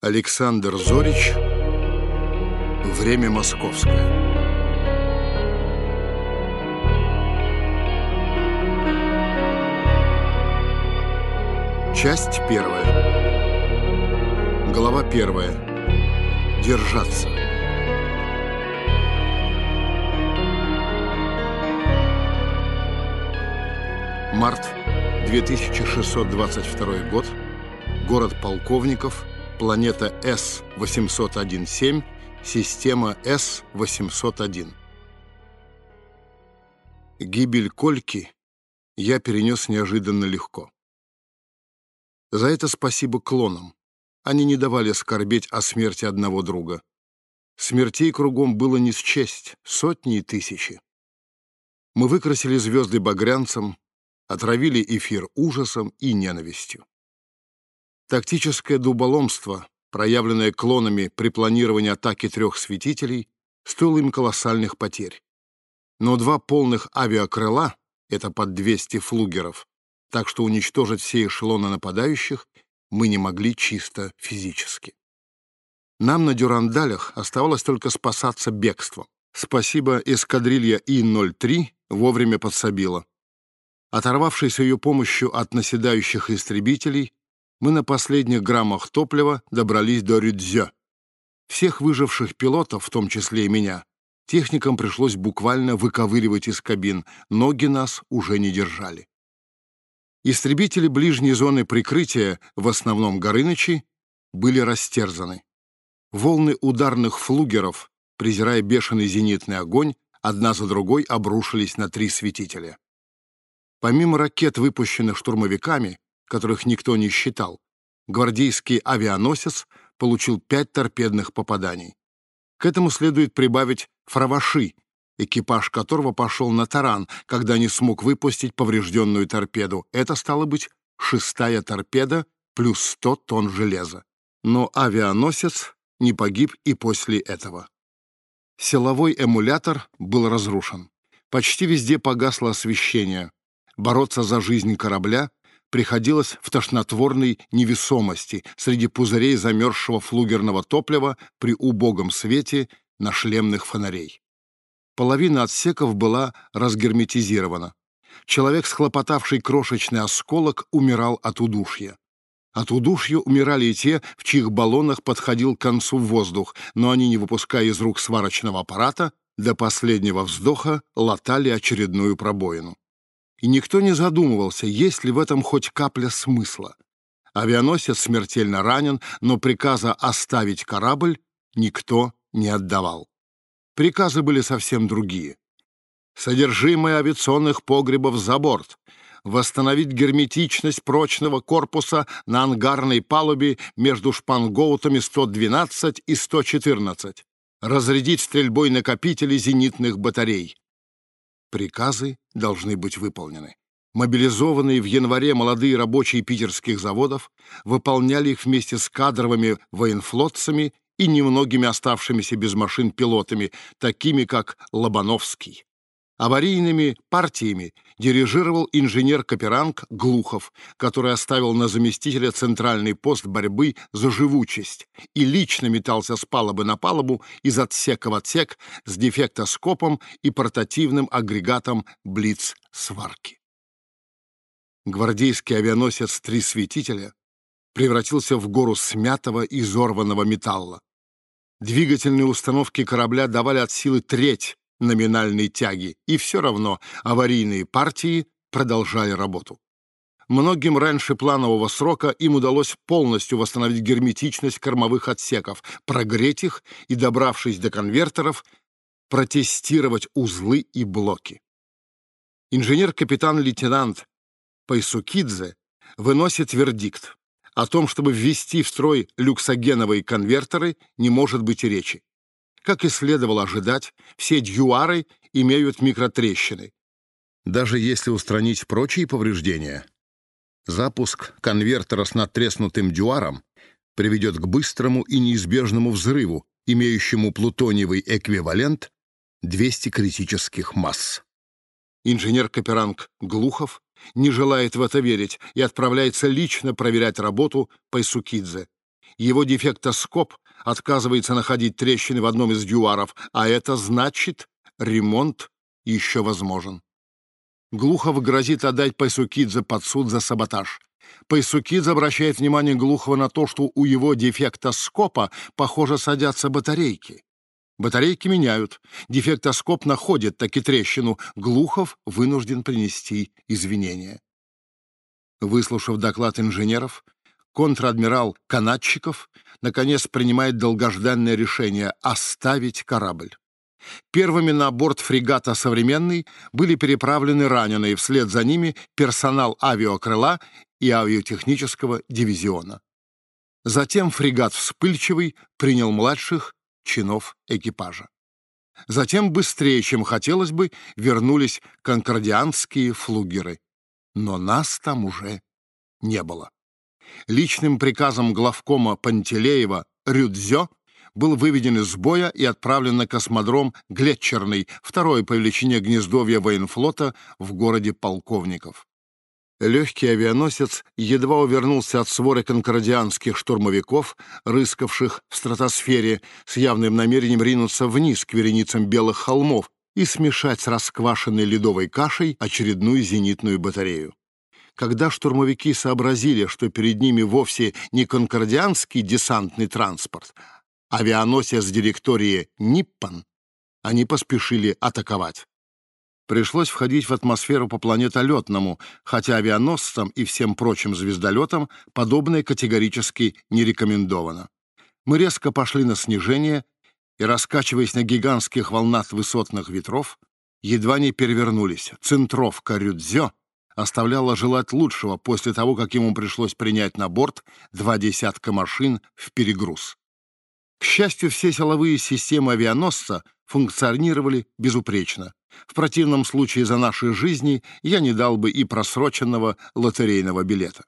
Александр Зорич. Время московское. Часть первая. Глава первая. Держаться. Март 2622 год. Город Полковников Планета С-801-7, система С-801. Гибель Кольки я перенес неожиданно легко. За это спасибо клонам. Они не давали скорбеть о смерти одного друга. Смертей кругом было не счесть, сотни и тысячи. Мы выкрасили звезды багрянцем, отравили эфир ужасом и ненавистью. Тактическое дуболомство, проявленное клонами при планировании атаки трех светителей, стоило им колоссальных потерь. Но два полных авиакрыла — это под 200 флугеров, так что уничтожить все эшелоны нападающих мы не могли чисто физически. Нам на Дюрандалях оставалось только спасаться бегством. Спасибо эскадрилья И-03 вовремя подсобила. Оторвавшись ее помощью от наседающих истребителей, мы на последних граммах топлива добрались до Рюдзё. Всех выживших пилотов, в том числе и меня, техникам пришлось буквально выковыривать из кабин, ноги нас уже не держали. Истребители ближней зоны прикрытия, в основном Горынычи, были растерзаны. Волны ударных флугеров, презирая бешеный зенитный огонь, одна за другой обрушились на три светителя. Помимо ракет, выпущенных штурмовиками, которых никто не считал, гвардейский авианосец получил пять торпедных попаданий. К этому следует прибавить фраваши, экипаж которого пошел на таран, когда не смог выпустить поврежденную торпеду. Это стало быть шестая торпеда плюс 100 тонн железа. Но авианосец не погиб и после этого. Силовой эмулятор был разрушен. Почти везде погасло освещение. Бороться за жизнь корабля приходилось в тошнотворной невесомости среди пузырей замерзшего флугерного топлива при убогом свете на шлемных фонарей. Половина отсеков была разгерметизирована. Человек, схлопотавший крошечный осколок, умирал от удушья. От удушья умирали и те, в чьих баллонах подходил к концу воздух, но они, не выпуская из рук сварочного аппарата, до последнего вздоха латали очередную пробоину и никто не задумывался, есть ли в этом хоть капля смысла. Авианосец смертельно ранен, но приказа оставить корабль никто не отдавал. Приказы были совсем другие. Содержимое авиационных погребов за борт, восстановить герметичность прочного корпуса на ангарной палубе между шпангоутами 112 и 114, разрядить стрельбой накопители зенитных батарей, Приказы должны быть выполнены. Мобилизованные в январе молодые рабочие питерских заводов выполняли их вместе с кадровыми военфлотцами и немногими оставшимися без машин пилотами, такими как Лобановский. Аварийными партиями дирижировал инженер-каперанг Глухов, который оставил на заместителя центральный пост борьбы за живучесть и лично метался с палубы на палубу из отсека в отсек с дефектоскопом и портативным агрегатом блиц-сварки. Гвардейский авианосец «Три светителя» превратился в гору смятого и изорванного металла. Двигательные установки корабля давали от силы треть номинальной тяги, и все равно аварийные партии продолжали работу. Многим раньше планового срока им удалось полностью восстановить герметичность кормовых отсеков, прогреть их и, добравшись до конвертеров, протестировать узлы и блоки. Инженер-капитан-лейтенант Пайсукидзе выносит вердикт. О том, чтобы ввести в строй люксогеновые конвертеры, не может быть речи. Как и следовало ожидать, все дьюары имеют микротрещины. Даже если устранить прочие повреждения, запуск конвертера с надтреснутым дюаром приведет к быстрому и неизбежному взрыву, имеющему плутониевый эквивалент 200 критических масс. Инженер-каперанг Глухов не желает в это верить и отправляется лично проверять работу Пайсукидзе. Его дефектоскоп отказывается находить трещины в одном из дюаров, а это значит, ремонт еще возможен. Глухов грозит отдать Пайсукидзе под суд за саботаж. Пайсукидзе обращает внимание Глухова на то, что у его дефектоскопа, похоже, садятся батарейки. Батарейки меняют. Дефектоскоп находит таки трещину. Глухов вынужден принести извинения. Выслушав доклад инженеров, контр-адмирал Канатчиков наконец принимает долгожданное решение оставить корабль. Первыми на борт фрегата «Современный» были переправлены раненые, вслед за ними персонал авиакрыла и авиатехнического дивизиона. Затем фрегат «Вспыльчивый» принял младших чинов экипажа. Затем, быстрее, чем хотелось бы, вернулись конкордианские флугеры. Но нас там уже не было. Личным приказом главкома Пантелеева Рюдзё был выведен из боя и отправлен на космодром Глетчерный, второе по величине гнездовья военфлота в городе Полковников. Легкий авианосец едва увернулся от своры конкордианских штурмовиков, рыскавших в стратосфере, с явным намерением ринуться вниз к вереницам белых холмов и смешать с расквашенной ледовой кашей очередную зенитную батарею. Когда штурмовики сообразили, что перед ними вовсе не конкордианский десантный транспорт, авианосец директории «Ниппон», они поспешили атаковать. Пришлось входить в атмосферу по планетолетному, хотя авианосцам и всем прочим звездолетам подобное категорически не рекомендовано. Мы резко пошли на снижение и, раскачиваясь на гигантских волнах высотных ветров, едва не перевернулись. Центровка Рюдзё оставляла желать лучшего после того, как ему пришлось принять на борт два десятка машин в перегруз. К счастью, все силовые системы авианосца функционировали безупречно. В противном случае за наши жизни я не дал бы и просроченного лотерейного билета.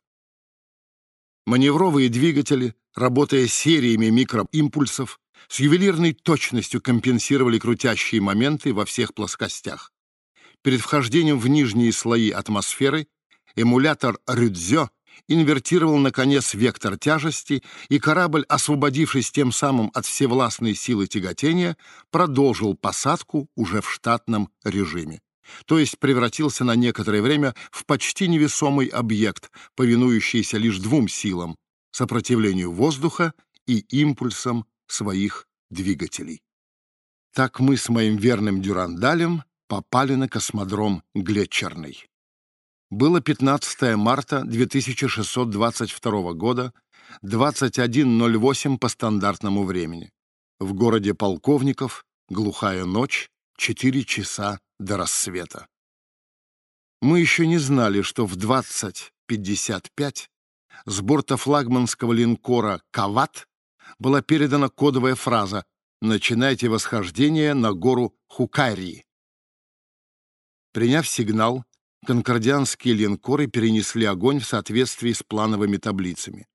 Маневровые двигатели, работая сериями микроимпульсов, с ювелирной точностью компенсировали крутящие моменты во всех плоскостях. Перед вхождением в нижние слои атмосферы эмулятор Рюдзё инвертировал, наконец, вектор тяжести, и корабль, освободившись тем самым от всевластной силы тяготения, продолжил посадку уже в штатном режиме. То есть превратился на некоторое время в почти невесомый объект, повинующийся лишь двум силам — сопротивлению воздуха и импульсам своих двигателей. Так мы с моим верным Дюрандалем попали на космодром Глетчерный. Было 15 марта 2622 года, 21.08 по стандартному времени. В городе Полковников глухая ночь, 4 часа до рассвета. Мы еще не знали, что в 20.55 с борта флагманского линкора «Кават» была передана кодовая фраза «Начинайте восхождение на гору Хукарии». Приняв сигнал, конкордианские линкоры перенесли огонь в соответствии с плановыми таблицами.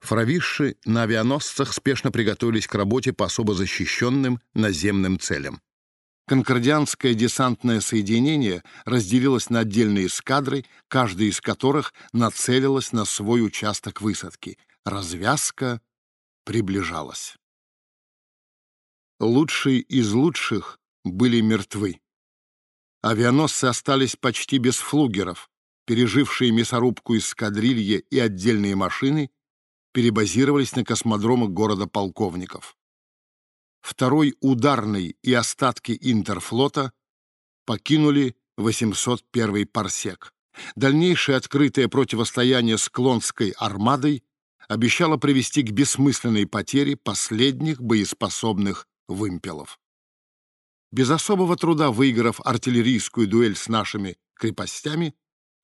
Фравиши на авианосцах спешно приготовились к работе по особо защищенным наземным целям. Конкордианское десантное соединение разделилось на отдельные эскадры, каждая из которых нацелилась на свой участок высадки. Развязка приближалась. Лучшие из лучших были мертвы. Авианосцы остались почти без флугеров, пережившие мясорубку эскадрильи и отдельные машины перебазировались на космодромы города полковников. Второй ударный и остатки Интерфлота покинули 801 парсек. Дальнейшее открытое противостояние с Клонской армадой обещало привести к бессмысленной потере последних боеспособных вымпелов без особого труда выиграв артиллерийскую дуэль с нашими крепостями,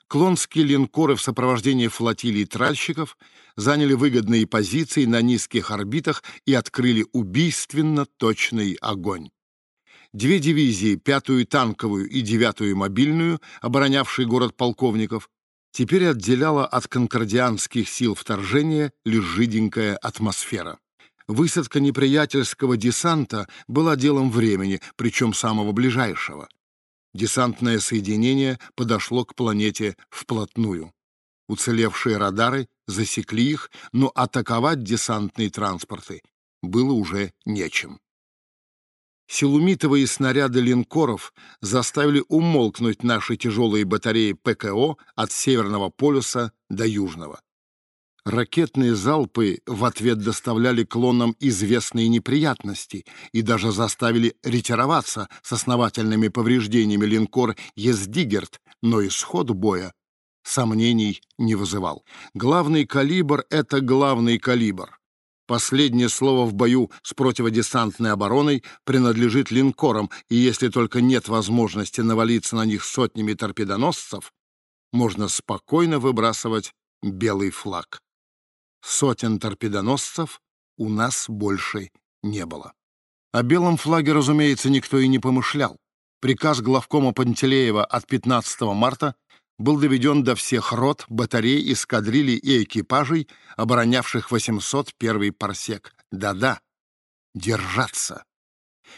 клонские линкоры в сопровождении флотилии тральщиков заняли выгодные позиции на низких орбитах и открыли убийственно точный огонь. Две дивизии, пятую танковую и девятую мобильную, оборонявшие город полковников, теперь отделяла от конкордианских сил вторжения лишь жиденькая атмосфера. Высадка неприятельского десанта была делом времени, причем самого ближайшего. Десантное соединение подошло к планете вплотную. Уцелевшие радары засекли их, но атаковать десантные транспорты было уже нечем. Силумитовые снаряды линкоров заставили умолкнуть наши тяжелые батареи ПКО от Северного полюса до Южного. Ракетные залпы в ответ доставляли клонам известные неприятности и даже заставили ретироваться с основательными повреждениями линкор «Ездигерт», но исход боя сомнений не вызывал. Главный калибр — это главный калибр. Последнее слово в бою с противодесантной обороной принадлежит линкорам, и если только нет возможности навалиться на них сотнями торпедоносцев, можно спокойно выбрасывать белый флаг. Сотен торпедоносцев у нас больше не было. О белом флаге, разумеется, никто и не помышлял. Приказ главкома Пантелеева от 15 марта был доведен до всех рот, батарей, эскадрилей и экипажей, оборонявших 801 парсек. Да-да, держаться.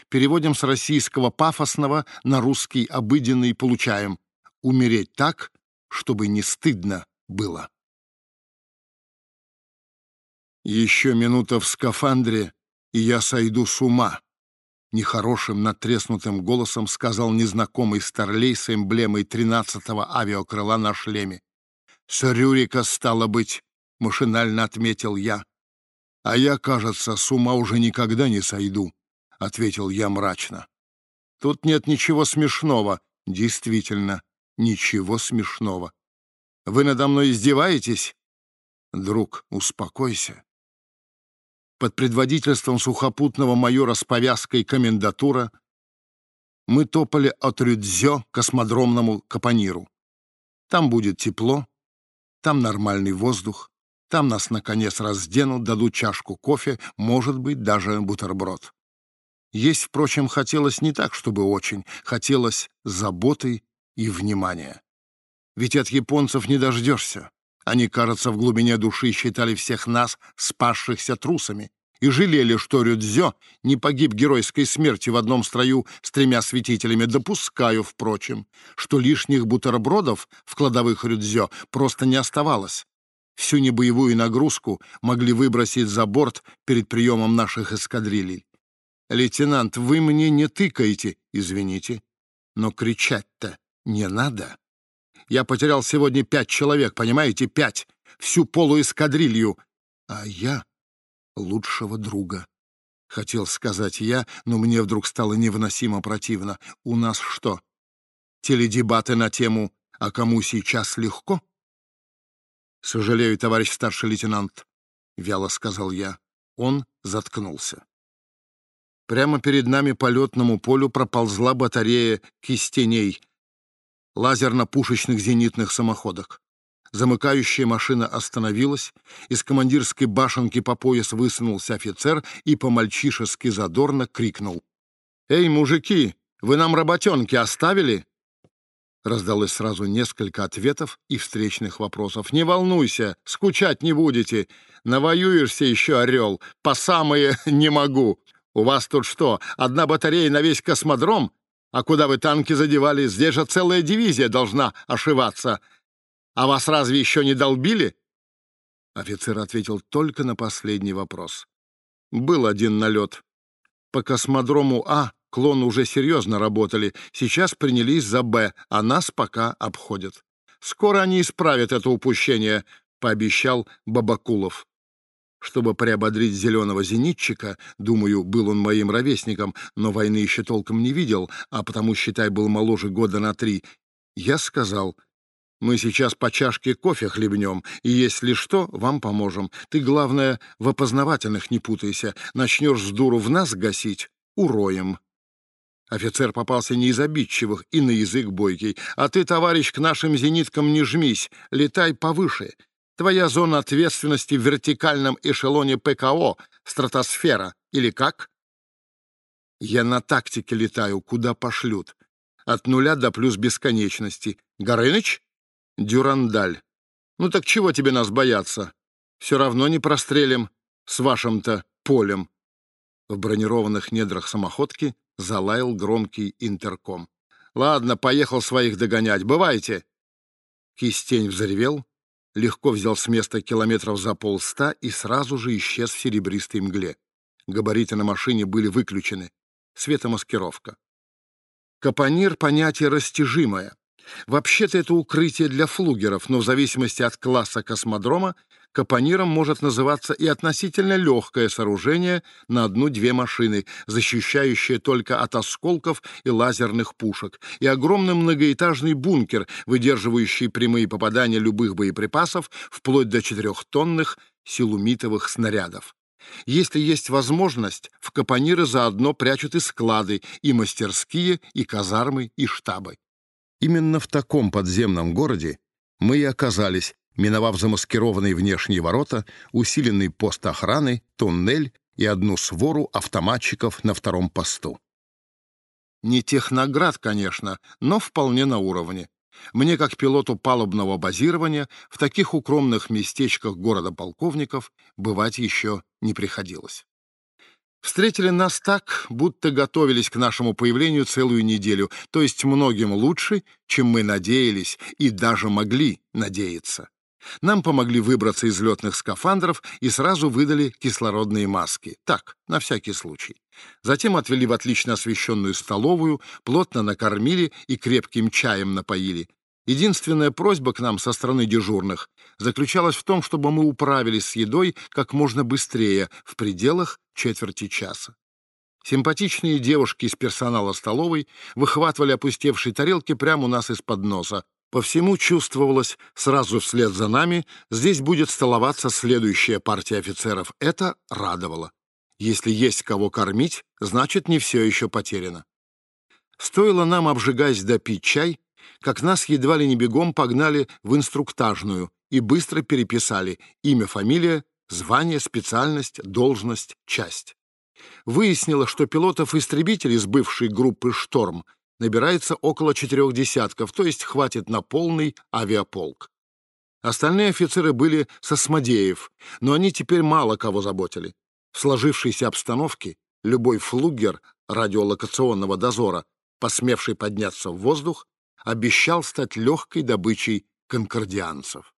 Переводим с российского пафосного на русский обыденный, получаем «умереть так, чтобы не стыдно было». Еще минута в скафандре, и я сойду с ума нехорошим надтреснутым голосом сказал незнакомый старлей с эмблемой тринадцатого авиакрыла на шлеме. «Сырюрика, стало быть», — машинально отметил я. «А я, кажется, с ума уже никогда не сойду», — ответил я мрачно. «Тут нет ничего смешного. Действительно, ничего смешного. Вы надо мной издеваетесь?» «Друг, успокойся под предводительством сухопутного майора с повязкой комендатура, мы топали от Рюдзё к космодромному Капониру. Там будет тепло, там нормальный воздух, там нас, наконец, разденут, дадут чашку кофе, может быть, даже бутерброд. Есть, впрочем, хотелось не так, чтобы очень, хотелось заботы и внимания. Ведь от японцев не дождешься. Они, кажется, в глубине души считали всех нас спасшихся трусами и жалели, что Рюдзё не погиб геройской смертью в одном строю с тремя святителями. Допускаю, впрочем, что лишних бутербродов в кладовых Рюдзё просто не оставалось. Всю небоевую нагрузку могли выбросить за борт перед приемом наших эскадрилей. «Лейтенант, вы мне не тыкаете, извините, но кричать-то не надо». Я потерял сегодня пять человек, понимаете, пять, всю полуэскадрилью. А я лучшего друга. Хотел сказать я, но мне вдруг стало невыносимо противно. У нас что, теледебаты на тему «А кому сейчас легко?» «Сожалею, товарищ старший лейтенант», — вяло сказал я. Он заткнулся. Прямо перед нами по летному полю проползла батарея кистеней — лазерно-пушечных зенитных самоходок. Замыкающая машина остановилась, из командирской башенки по пояс высунулся офицер и по-мальчишески задорно крикнул. «Эй, мужики, вы нам работенки оставили?» Раздалось сразу несколько ответов и встречных вопросов. «Не волнуйся, скучать не будете. Навоюешься еще, орел, по самое не могу. У вас тут что, одна батарея на весь космодром? А куда вы танки задевали? Здесь же целая дивизия должна ошиваться. А вас разве еще не долбили?» Офицер ответил только на последний вопрос. «Был один налет. По космодрому А клон уже серьезно работали. Сейчас принялись за Б, а нас пока обходят. Скоро они исправят это упущение», — пообещал Бабакулов. Чтобы приободрить зеленого зенитчика, думаю, был он моим ровесником, но войны еще толком не видел, а потому, считай, был моложе года на три, я сказал, мы сейчас по чашке кофе хлебнем, и если что, вам поможем. Ты, главное, в опознавательных не путайся. Начнешь с дуру в нас гасить — уроем. Офицер попался не из обидчивых и на язык бойкий. А ты, товарищ, к нашим зениткам не жмись, летай повыше. Твоя зона ответственности в вертикальном эшелоне ПКО — стратосфера. Или как? Я на тактике летаю, куда пошлют. От нуля до плюс бесконечности. Горыныч? Дюрандаль. Ну так чего тебе нас бояться? Все равно не прострелим с вашим-то полем. В бронированных недрах самоходки залаял громкий интерком. «Ладно, поехал своих догонять. Бывайте!» Кистень взревел, легко взял с места километров за полста и сразу же исчез в серебристой мгле. Габариты на машине были выключены. Светомаскировка. Капонир — понятие растяжимое. Вообще-то это укрытие для флугеров, но в зависимости от класса космодрома капониром может называться и относительно легкое сооружение на одну-две машины, защищающее только от осколков и лазерных пушек, и огромный многоэтажный бункер, выдерживающий прямые попадания любых боеприпасов, вплоть до четырехтонных силумитовых снарядов. Если есть возможность, в капониры заодно прячут и склады, и мастерские, и казармы, и штабы. Именно в таком подземном городе мы и оказались, миновав замаскированные внешние ворота, усиленный пост охраны, туннель и одну свору автоматчиков на втором посту. Не техноград, конечно, но вполне на уровне. Мне, как пилоту палубного базирования, в таких укромных местечках города полковников бывать еще не приходилось. Встретили нас так, будто готовились к нашему появлению целую неделю, то есть многим лучше, чем мы надеялись и даже могли надеяться. Нам помогли выбраться из летных скафандров и сразу выдали кислородные маски. Так, на всякий случай. Затем отвели в отлично освещенную столовую, плотно накормили и крепким чаем напоили. Единственная просьба к нам со стороны дежурных заключалась в том, чтобы мы управились с едой как можно быстрее, в пределах четверти часа. Симпатичные девушки из персонала столовой выхватывали опустевшие тарелки прямо у нас из-под носа. По всему чувствовалось, сразу вслед за нами здесь будет столоваться следующая партия офицеров. Это радовало. Если есть кого кормить, значит, не все еще потеряно. Стоило нам, обжигаясь, допить чай, как нас едва ли не бегом погнали в инструктажную и быстро переписали имя, фамилия, звание, специальность, должность, часть. Выяснилось, что пилотов-истребителей с бывшей группы «Шторм» набирается около четырех десятков, то есть хватит на полный авиаполк. Остальные офицеры были со Смодеев, но они теперь мало кого заботили. В сложившейся обстановке любой флугер радиолокационного дозора, посмевший подняться в воздух, обещал стать легкой добычей конкордианцев.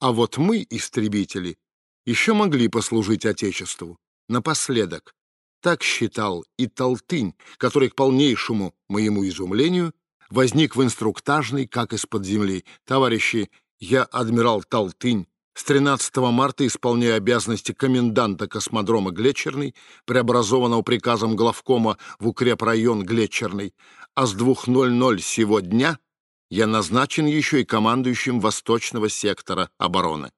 А вот мы, истребители, еще могли послужить Отечеству. Напоследок. Так считал и Толтынь, который, к полнейшему моему изумлению, возник в инструктажной, как из-под земли. Товарищи, я адмирал Толтынь, с 13 марта исполняю обязанности коменданта космодрома Глетчерный, преобразованного приказом главкома в укрепрайон Глетчерный, а с 2.00 сего дня я назначен еще и командующим Восточного сектора обороны.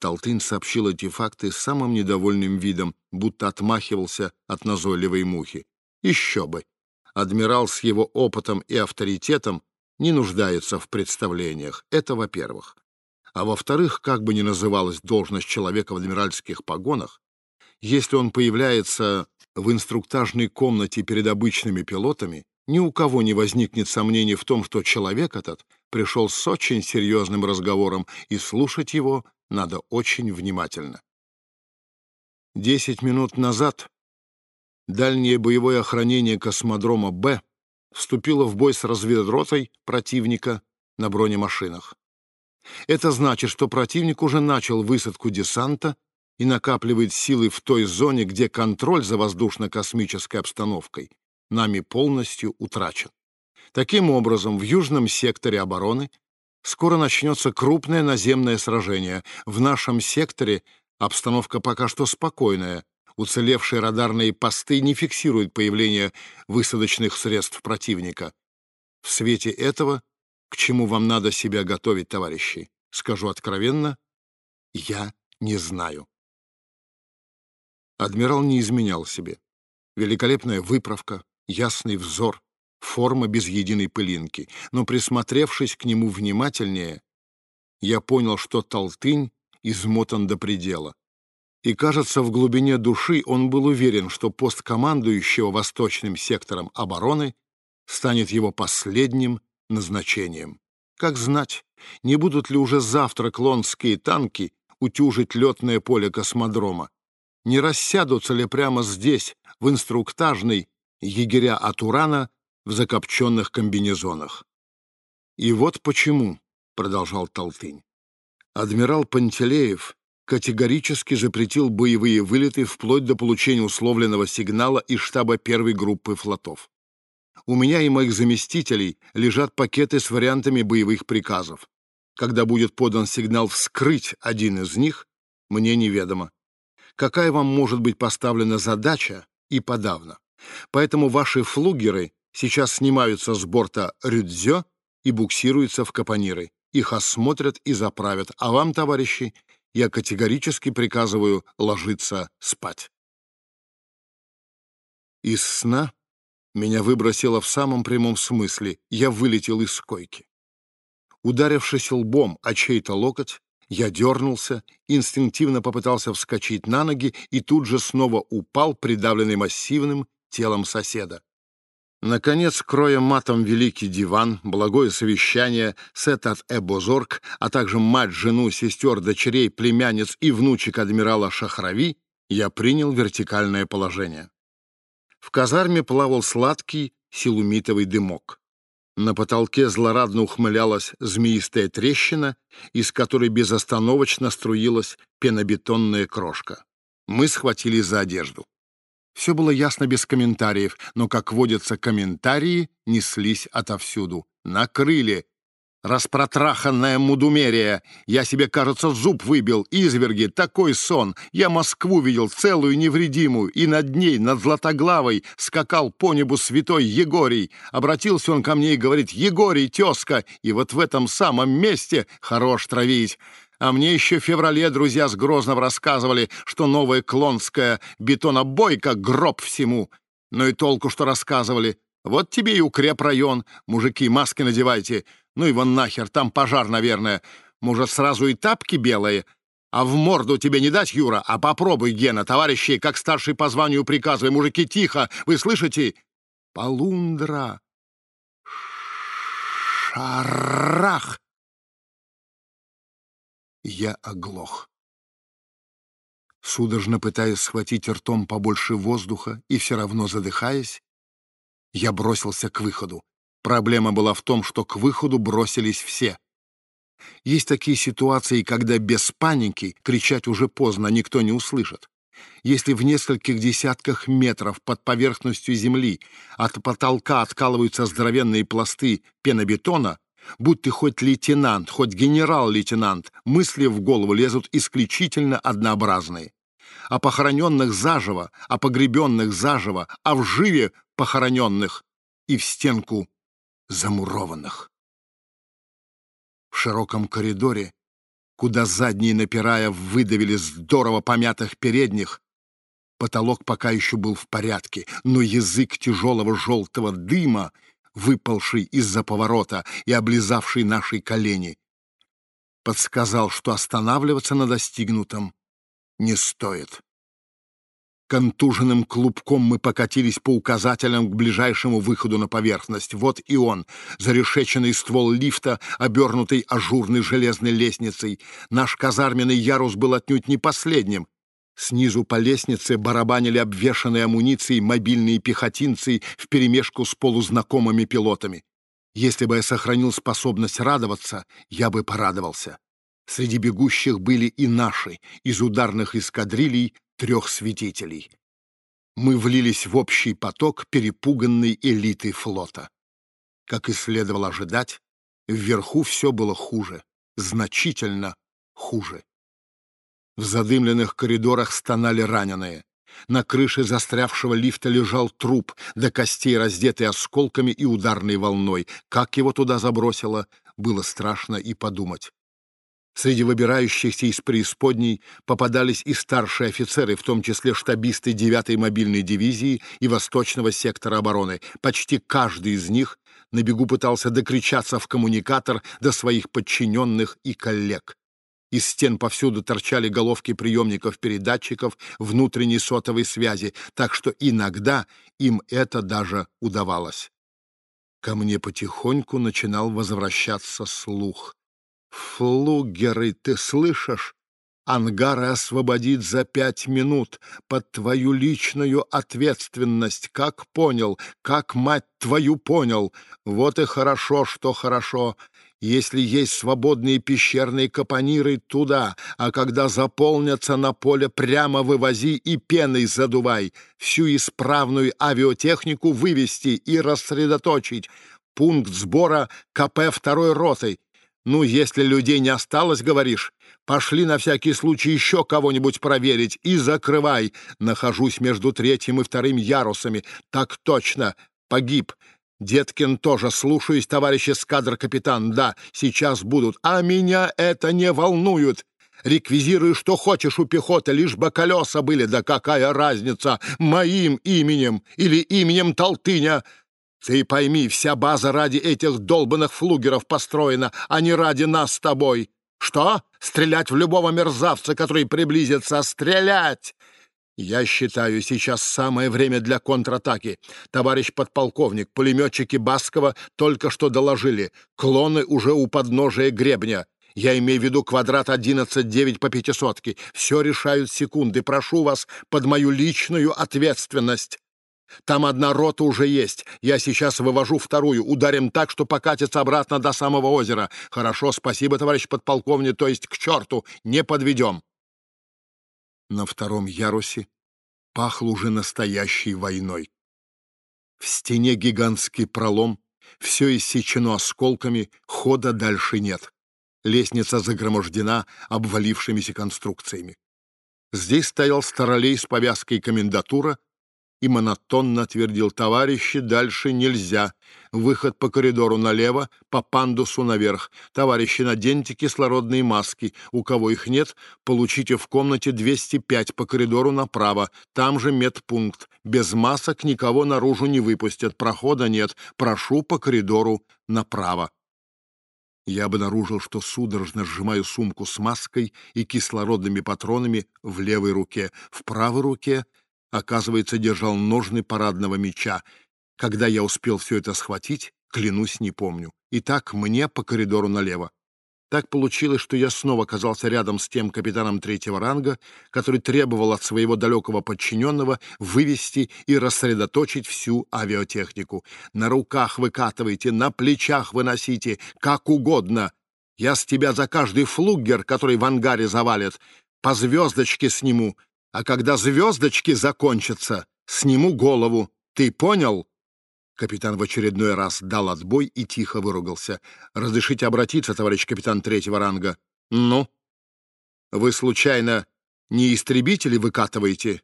Толтын сообщил эти факты самым недовольным видом, будто отмахивался от назойливой мухи. Еще бы! Адмирал с его опытом и авторитетом не нуждается в представлениях. Это во-первых. А во-вторых, как бы ни называлась должность человека в адмиральских погонах, если он появляется в инструктажной комнате перед обычными пилотами, ни у кого не возникнет сомнений в том, что человек этот пришел с очень серьезным разговором, и слушать его надо очень внимательно. Десять минут назад дальнее боевое охранение космодрома «Б» вступило в бой с разведротой противника на бронемашинах. Это значит, что противник уже начал высадку десанта и накапливает силы в той зоне, где контроль за воздушно-космической обстановкой нами полностью утрачен. Таким образом, в южном секторе обороны скоро начнется крупное наземное сражение. В нашем секторе обстановка пока что спокойная. Уцелевшие радарные посты не фиксируют появление высадочных средств противника. В свете этого к чему вам надо себя готовить, товарищи? Скажу откровенно, я не знаю. Адмирал не изменял себе. Великолепная выправка, ясный взор, форма без единой пылинки. Но, присмотревшись к нему внимательнее, я понял, что Толтынь измотан до предела. И, кажется, в глубине души он был уверен, что пост командующего восточным сектором обороны станет его последним назначением. Как знать, не будут ли уже завтра клонские танки утюжить летное поле космодрома? Не рассядутся ли прямо здесь, в инструктажной, егеря от урана в закопченных комбинезонах? И вот почему, — продолжал Толтынь, Адмирал Пантелеев категорически запретил боевые вылеты вплоть до получения условленного сигнала из штаба первой группы флотов. У меня и моих заместителей лежат пакеты с вариантами боевых приказов. Когда будет подан сигнал вскрыть один из них, мне неведомо. Какая вам может быть поставлена задача и подавно. Поэтому ваши флугеры сейчас снимаются с борта Рюдзё и буксируются в капониры. Их осмотрят и заправят. А вам, товарищи, я категорически приказываю ложиться спать. Из сна меня выбросило в самом прямом смысле. Я вылетел из койки. Ударившись лбом о чей-то локоть, я дернулся, инстинктивно попытался вскочить на ноги и тут же снова упал, придавленный массивным телом соседа. Наконец, кроя матом великий диван, благое совещание, сетат Эбозорг, а также мать, жену, сестер, дочерей, племянниц и внучек адмирала Шахрави, я принял вертикальное положение. В казарме плавал сладкий силумитовый дымок. На потолке злорадно ухмылялась змеистая трещина, из которой безостановочно струилась пенобетонная крошка. Мы схватились за одежду. Все было ясно без комментариев, но, как водятся комментарии, неслись отовсюду. Накрыли. Распротраханная мудумерия. Я себе, кажется, зуб выбил. Изверги, такой сон. Я Москву видел целую невредимую, и над ней, над Златоглавой, скакал по небу святой Егорий. Обратился он ко мне и говорит, «Егорий, тезка!» И вот в этом самом месте хорош травить. А мне еще в феврале друзья с Грозного рассказывали, что новая клонская бетонобойка — гроб всему. Ну и толку, что рассказывали. Вот тебе и укрепрайон. Мужики, маски надевайте. Ну его нахер, там пожар, наверное. Может, сразу и тапки белые? А в морду тебе не дать, Юра? А попробуй, Гена, товарищи, как старший по званию приказывай. Мужики, тихо, вы слышите? Полундра. Шарах! Я оглох. Судорожно пытаясь схватить ртом побольше воздуха и все равно задыхаясь, я бросился к выходу. Проблема была в том, что к выходу бросились все. Есть такие ситуации, когда без паники кричать уже поздно, никто не услышит. Если в нескольких десятках метров под поверхностью земли от потолка откалываются здоровенные пласты пенобетона, Будь ты хоть лейтенант, хоть генерал-лейтенант, мысли в голову лезут исключительно однообразные. О похороненных заживо, о погребенных заживо, о вживе похороненных и в стенку замурованных. В широком коридоре, куда задние напирая выдавили здорово помятых передних, потолок пока еще был в порядке, но язык тяжелого желтого дыма выпалший из-за поворота и облизавший наши колени, подсказал, что останавливаться на достигнутом не стоит. Контуженным клубком мы покатились по указателям к ближайшему выходу на поверхность. Вот и он, зарешеченный ствол лифта, обернутый ажурной железной лестницей. Наш казарменный ярус был отнюдь не последним. Снизу по лестнице барабанили обвешанные амуницией мобильные пехотинцы вперемешку с полузнакомыми пилотами. Если бы я сохранил способность радоваться, я бы порадовался. Среди бегущих были и наши, из ударных эскадрилей трех святителей. Мы влились в общий поток перепуганной элиты флота. Как и следовало ожидать, вверху все было хуже, значительно хуже. В задымленных коридорах стонали раненые. На крыше застрявшего лифта лежал труп, до костей раздетый осколками и ударной волной. Как его туда забросило, было страшно и подумать. Среди выбирающихся из преисподней попадались и старшие офицеры, в том числе штабисты 9-й мобильной дивизии и Восточного сектора обороны. Почти каждый из них на бегу пытался докричаться в коммуникатор до своих подчиненных и коллег. Из стен повсюду торчали головки приемников-передатчиков внутренней сотовой связи, так что иногда им это даже удавалось. Ко мне потихоньку начинал возвращаться слух. «Флугеры, ты слышишь? Ангары освободит за пять минут под твою личную ответственность. Как понял, как, мать твою, понял. Вот и хорошо, что хорошо. Если есть свободные пещерные капониры, туда, а когда заполнятся на поле, прямо вывози и пеной задувай. Всю исправную авиатехнику вывести и рассредоточить. Пункт сбора КП второй роты. Ну, если людей не осталось, говоришь, пошли на всякий случай еще кого-нибудь проверить и закрывай. Нахожусь между третьим и вторым ярусами. Так точно. Погиб. Деткин тоже. Слушаюсь, товарищ эскадр-капитан. Да, сейчас будут. А меня это не волнует. Реквизируй, что хочешь у пехоты, лишь бы колеса были. Да какая разница, моим именем или именем Толтыня? Ты пойми, вся база ради этих долбанных флугеров построена, а не ради нас с тобой. Что? Стрелять в любого мерзавца, который приблизится? Стрелять! Я считаю, сейчас самое время для контратаки. Товарищ подполковник, пулеметчики Баскова только что доложили. Клоны уже у подножия гребня. Я имею в виду квадрат 11-9 по пятисотке. Все решают секунды. Прошу вас под мою личную ответственность. Там одна рота уже есть. Я сейчас вывожу вторую. Ударим так, что покатится обратно до самого озера. Хорошо, спасибо, товарищ подполковник, то есть к черту. Не подведем. На втором ярусе пахло уже настоящей войной. В стене гигантский пролом, все иссечено осколками, хода дальше нет. Лестница загромождена обвалившимися конструкциями. Здесь стоял старолей с повязкой комендатура и монотонно твердил «Товарищи, дальше нельзя. Выход по коридору налево, по пандусу наверх. Товарищи, наденьте кислородные маски. У кого их нет, получите в комнате 205 по коридору направо. Там же медпункт. Без масок никого наружу не выпустят. Прохода нет. Прошу по коридору направо». Я обнаружил, что судорожно сжимаю сумку с маской и кислородными патронами в левой руке. В правой руке оказывается, держал ножны парадного меча. Когда я успел все это схватить, клянусь, не помню. И так мне по коридору налево. Так получилось, что я снова оказался рядом с тем капитаном третьего ранга, который требовал от своего далекого подчиненного вывести и рассредоточить всю авиатехнику. На руках выкатывайте, на плечах выносите, как угодно. Я с тебя за каждый флугер, который в ангаре завалят, по звездочке сниму, а когда звездочки закончатся, сниму голову. Ты понял?» Капитан в очередной раз дал отбой и тихо выругался. «Разрешите обратиться, товарищ капитан третьего ранга?» «Ну?» «Вы, случайно, не истребители выкатываете?»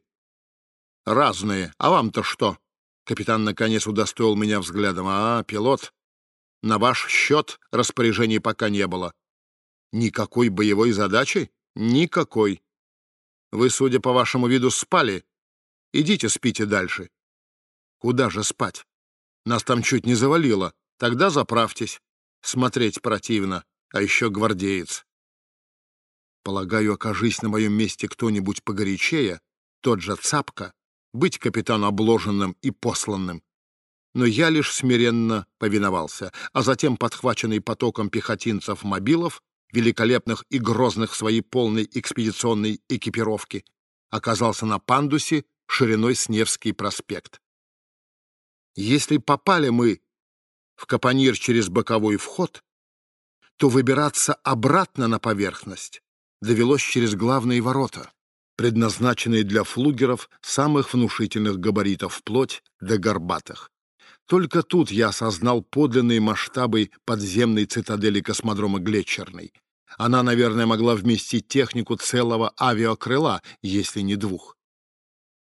«Разные. А вам-то что?» Капитан, наконец, удостоил меня взглядом. «А, пилот, на ваш счет распоряжений пока не было». «Никакой боевой задачи?» «Никакой. Вы, судя по вашему виду, спали. Идите спите дальше. Куда же спать? Нас там чуть не завалило. Тогда заправьтесь. Смотреть противно, а еще гвардеец. Полагаю, окажись на моем месте кто-нибудь погорячее, тот же Цапка, быть капитану обложенным и посланным. Но я лишь смиренно повиновался, а затем, подхваченный потоком пехотинцев-мобилов, великолепных и грозных в своей полной экспедиционной экипировке, оказался на пандусе шириной с Невский проспект. Если попали мы в Капонир через боковой вход, то выбираться обратно на поверхность довелось через главные ворота, предназначенные для флугеров самых внушительных габаритов, вплоть до горбатых. Только тут я осознал подлинные масштабы подземной цитадели космодрома Глетчерной. Она, наверное, могла вместить технику целого авиакрыла, если не двух.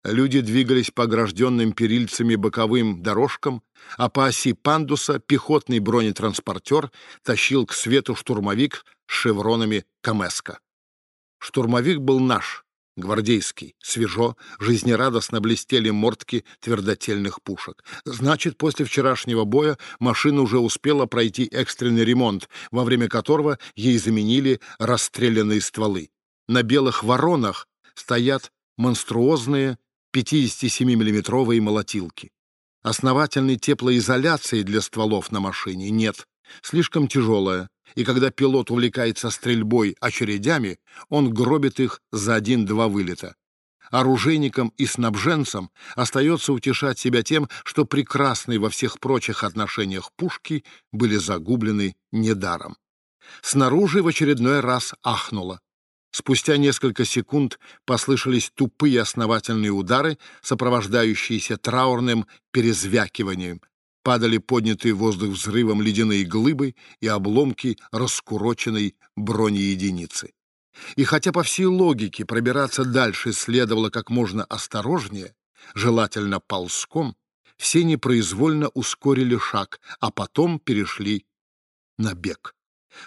Люди двигались по огражденным перильцами боковым дорожкам, а по оси пандуса пехотный бронетранспортер тащил к свету штурмовик с шевронами Камеска. Штурмовик был наш, Гвардейский. Свежо, жизнерадостно блестели мортки твердотельных пушек. Значит, после вчерашнего боя машина уже успела пройти экстренный ремонт, во время которого ей заменили расстрелянные стволы. На белых воронах стоят монструозные 57-миллиметровые молотилки. Основательной теплоизоляции для стволов на машине нет. Слишком тяжелая, и когда пилот увлекается стрельбой очередями, он гробит их за один-два вылета. оружейникам и снабженцам остается утешать себя тем, что прекрасные во всех прочих отношениях пушки были загублены недаром. Снаружи в очередной раз ахнуло. Спустя несколько секунд послышались тупые основательные удары, сопровождающиеся траурным перезвякиванием. Падали поднятые в воздух взрывом ледяные глыбы и обломки раскуроченной бронеединицы. И хотя по всей логике пробираться дальше следовало как можно осторожнее, желательно ползком, все непроизвольно ускорили шаг, а потом перешли на бег.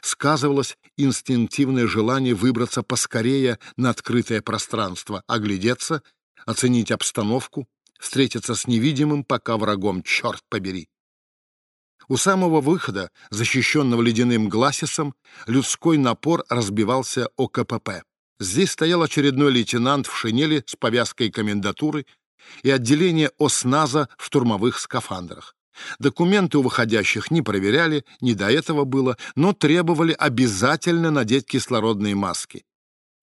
Сказывалось инстинктивное желание выбраться поскорее на открытое пространство, оглядеться, оценить обстановку, встретиться с невидимым пока врагом, черт побери. У самого выхода, защищенного ледяным гласисом, людской напор разбивался о КПП. Здесь стоял очередной лейтенант в шинели с повязкой комендатуры и отделение ОСНАЗа в штурмовых скафандрах. Документы у выходящих не проверяли, не до этого было, но требовали обязательно надеть кислородные маски.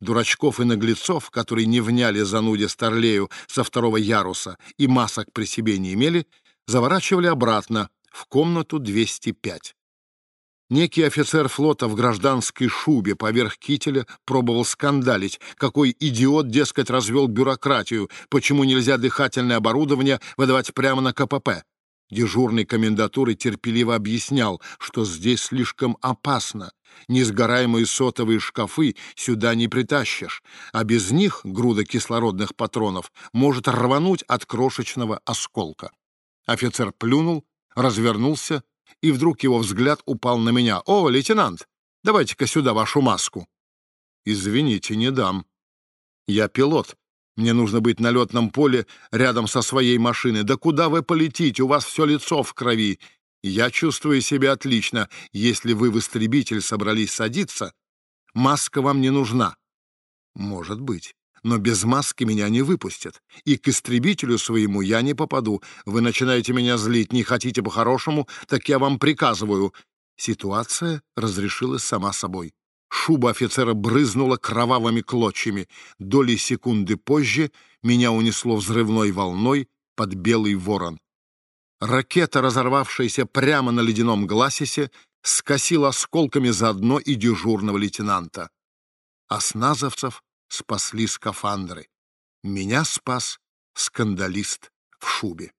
Дурачков и наглецов, которые не вняли зануде Старлею со второго яруса и масок при себе не имели, заворачивали обратно в комнату 205. Некий офицер флота в гражданской шубе поверх кителя пробовал скандалить. Какой идиот, дескать, развел бюрократию, почему нельзя дыхательное оборудование выдавать прямо на КПП. Дежурный комендатуры терпеливо объяснял, что здесь слишком опасно. Несгораемые сотовые шкафы сюда не притащишь, а без них груда кислородных патронов может рвануть от крошечного осколка. Офицер плюнул, развернулся, и вдруг его взгляд упал на меня. «О, лейтенант, давайте-ка сюда вашу маску». «Извините, не дам. Я пилот, мне нужно быть на летном поле рядом со своей машиной. Да куда вы полетите? У вас все лицо в крови. Я чувствую себя отлично. Если вы в истребитель собрались садиться, маска вам не нужна. Может быть. Но без маски меня не выпустят. И к истребителю своему я не попаду. Вы начинаете меня злить. Не хотите по-хорошему, так я вам приказываю. Ситуация разрешилась сама собой. Шуба офицера брызнула кровавыми клочьями. Доли секунды позже меня унесло взрывной волной под белый ворон. Ракета, разорвавшаяся прямо на ледяном гласисе, скосила осколками заодно и дежурного лейтенанта. А сназовцев спасли скафандры. Меня спас скандалист в шубе.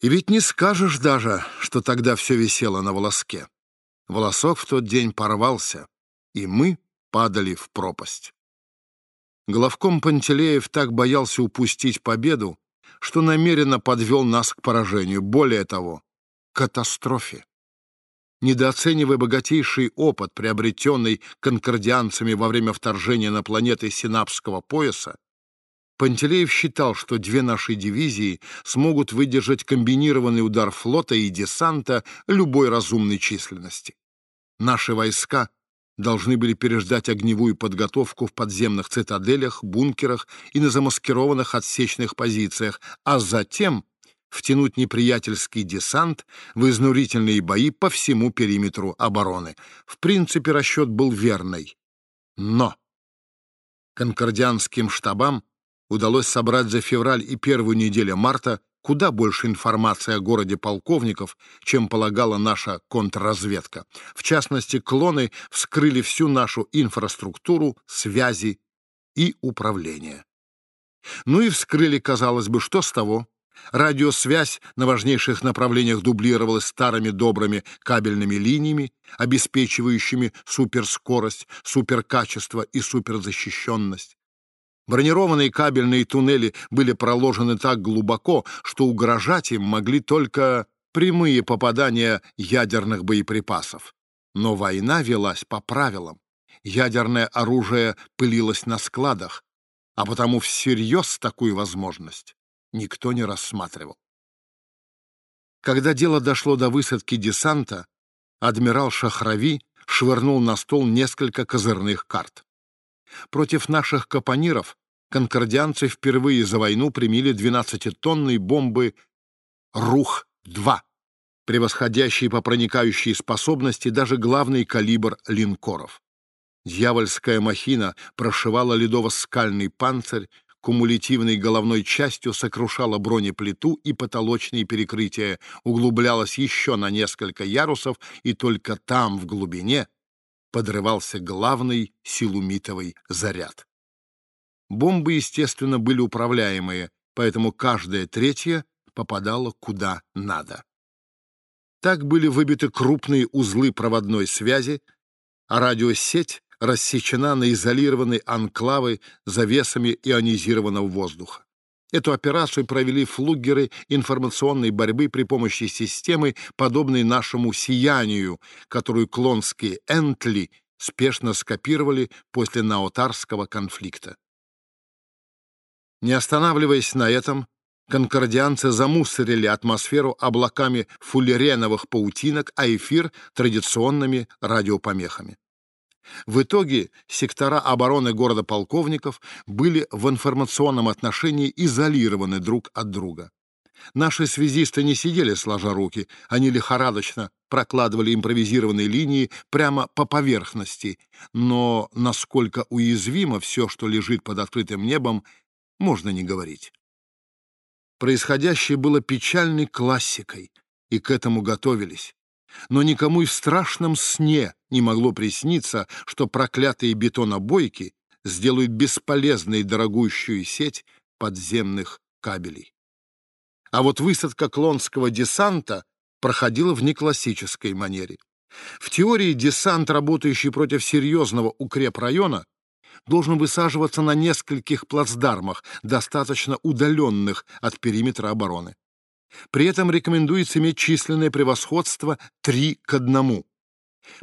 И ведь не скажешь даже, что тогда все висело на волоске. Волосок в тот день порвался, и мы падали в пропасть. Главком Пантелеев так боялся упустить победу, что намеренно подвел нас к поражению, более того, катастрофе. Недооценивая богатейший опыт, приобретенный конкордианцами во время вторжения на планеты Синапского пояса, Пантелеев считал, что две наши дивизии смогут выдержать комбинированный удар флота и десанта любой разумной численности. Наши войска должны были переждать огневую подготовку в подземных цитаделях, бункерах и на замаскированных отсечных позициях, а затем втянуть неприятельский десант в изнурительные бои по всему периметру обороны. В принципе, расчет был верный. Но конкордианским штабам удалось собрать за февраль и первую неделю марта куда больше информации о городе полковников, чем полагала наша контрразведка. В частности, клоны вскрыли всю нашу инфраструктуру, связи и управление. Ну и вскрыли, казалось бы, что с того? Радиосвязь на важнейших направлениях дублировалась старыми добрыми кабельными линиями, обеспечивающими суперскорость, суперкачество и суперзащищенность. Бронированные кабельные туннели были проложены так глубоко, что угрожать им могли только прямые попадания ядерных боеприпасов. Но война велась по правилам. Ядерное оружие пылилось на складах, а потому всерьез такую возможность никто не рассматривал. Когда дело дошло до высадки десанта, адмирал Шахрави швырнул на стол несколько козырных карт. Против наших капониров конкордианцы впервые за войну примили 12-тонные бомбы «Рух-2», превосходящие по проникающей способности даже главный калибр линкоров. Дьявольская махина прошивала ледово-скальный панцирь, кумулятивной головной частью сокрушала бронеплиту и потолочные перекрытия, углублялась еще на несколько ярусов, и только там, в глубине, подрывался главный силумитовый заряд. Бомбы, естественно, были управляемые, поэтому каждая третья попадала куда надо. Так были выбиты крупные узлы проводной связи, а радиосеть рассечена на изолированные анклавы завесами ионизированного воздуха. Эту операцию провели флугеры информационной борьбы при помощи системы, подобной нашему «Сиянию», которую клонские «Энтли» спешно скопировали после наотарского конфликта. Не останавливаясь на этом, конкордианцы замусорили атмосферу облаками фуллереновых паутинок, а эфир — традиционными радиопомехами. В итоге сектора обороны города полковников были в информационном отношении изолированы друг от друга. Наши связисты не сидели сложа руки, они лихорадочно прокладывали импровизированные линии прямо по поверхности, но насколько уязвимо все, что лежит под открытым небом, можно не говорить. Происходящее было печальной классикой, и к этому готовились но никому и в страшном сне не могло присниться, что проклятые бетонобойки сделают бесполезной дорогущую сеть подземных кабелей. А вот высадка клонского десанта проходила в неклассической манере. В теории десант, работающий против серьезного укрепрайона, должен высаживаться на нескольких плацдармах, достаточно удаленных от периметра обороны. При этом рекомендуется иметь численное превосходство 3 к 1.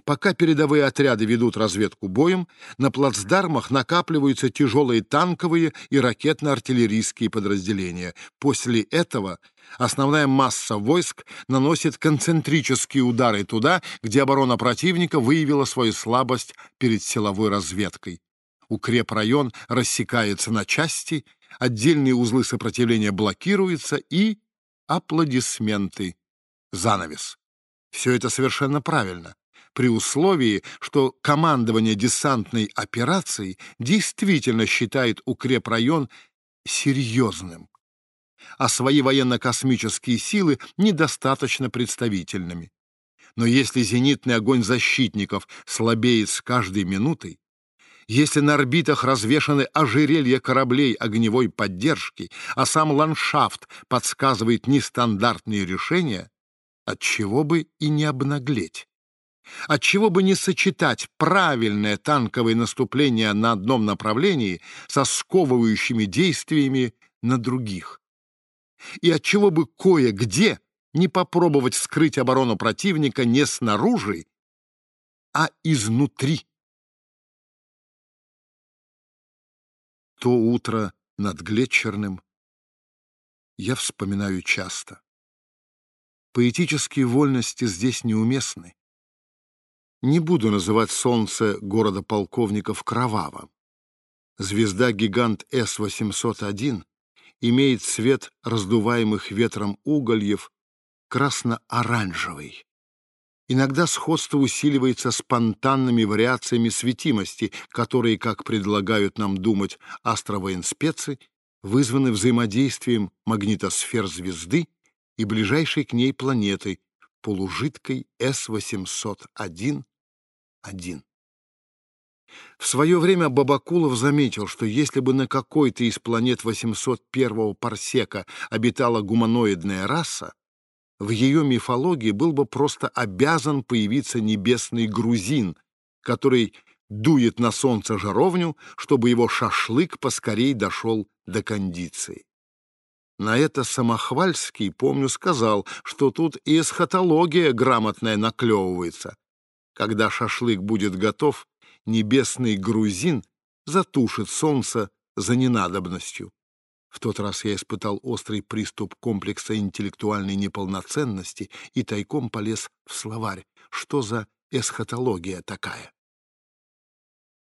Пока передовые отряды ведут разведку боем, на плацдармах накапливаются тяжелые танковые и ракетно-артиллерийские подразделения. После этого основная масса войск наносит концентрические удары туда, где оборона противника выявила свою слабость перед силовой разведкой. Укрепрайон рассекается на части, отдельные узлы сопротивления блокируются и аплодисменты, занавес. Все это совершенно правильно, при условии, что командование десантной операцией действительно считает укрепрайон серьезным, а свои военно-космические силы недостаточно представительными. Но если зенитный огонь защитников слабеет с каждой минутой, если на орбитах развешаны ожерелья кораблей огневой поддержки, а сам ландшафт подсказывает нестандартные решения, отчего бы и не обнаглеть? Отчего бы не сочетать правильное танковое наступление на одном направлении со сковывающими действиями на других? И отчего бы кое-где не попробовать скрыть оборону противника не снаружи, а изнутри? То утро над Глетчерным я вспоминаю часто. Поэтические вольности здесь неуместны. Не буду называть солнце города полковников кровавым. Звезда-гигант С-801 имеет цвет раздуваемых ветром угольев красно-оранжевый. Иногда сходство усиливается спонтанными вариациями светимости, которые, как предлагают нам думать астровоенспецы, вызваны взаимодействием магнитосфер звезды и ближайшей к ней планеты, полужидкой С-801-1. В свое время Бабакулов заметил, что если бы на какой-то из планет 801-го парсека обитала гуманоидная раса, в ее мифологии был бы просто обязан появиться небесный грузин, который дует на солнце жаровню, чтобы его шашлык поскорей дошел до кондиции. На это Самохвальский, помню, сказал, что тут и эсхатология грамотная наклевывается. Когда шашлык будет готов, небесный грузин затушит солнце за ненадобностью. В тот раз я испытал острый приступ комплекса интеллектуальной неполноценности и тайком полез в словарь. Что за эсхатология такая?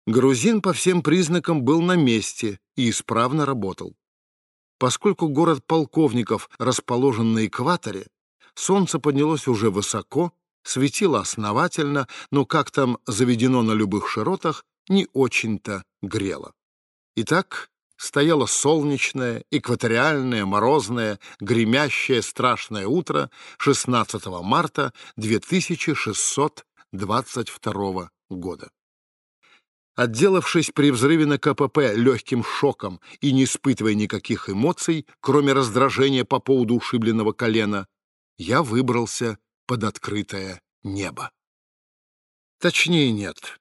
Грузин по всем признакам был на месте и исправно работал. Поскольку город полковников расположен на экваторе, солнце поднялось уже высоко, светило основательно, но, как там заведено на любых широтах, не очень-то грело. Итак, стояло солнечное, экваториальное, морозное, гремящее страшное утро 16 марта 2622 года. Отделавшись при взрыве на КПП легким шоком и не испытывая никаких эмоций, кроме раздражения по поводу ушибленного колена, я выбрался под открытое небо. Точнее, нет.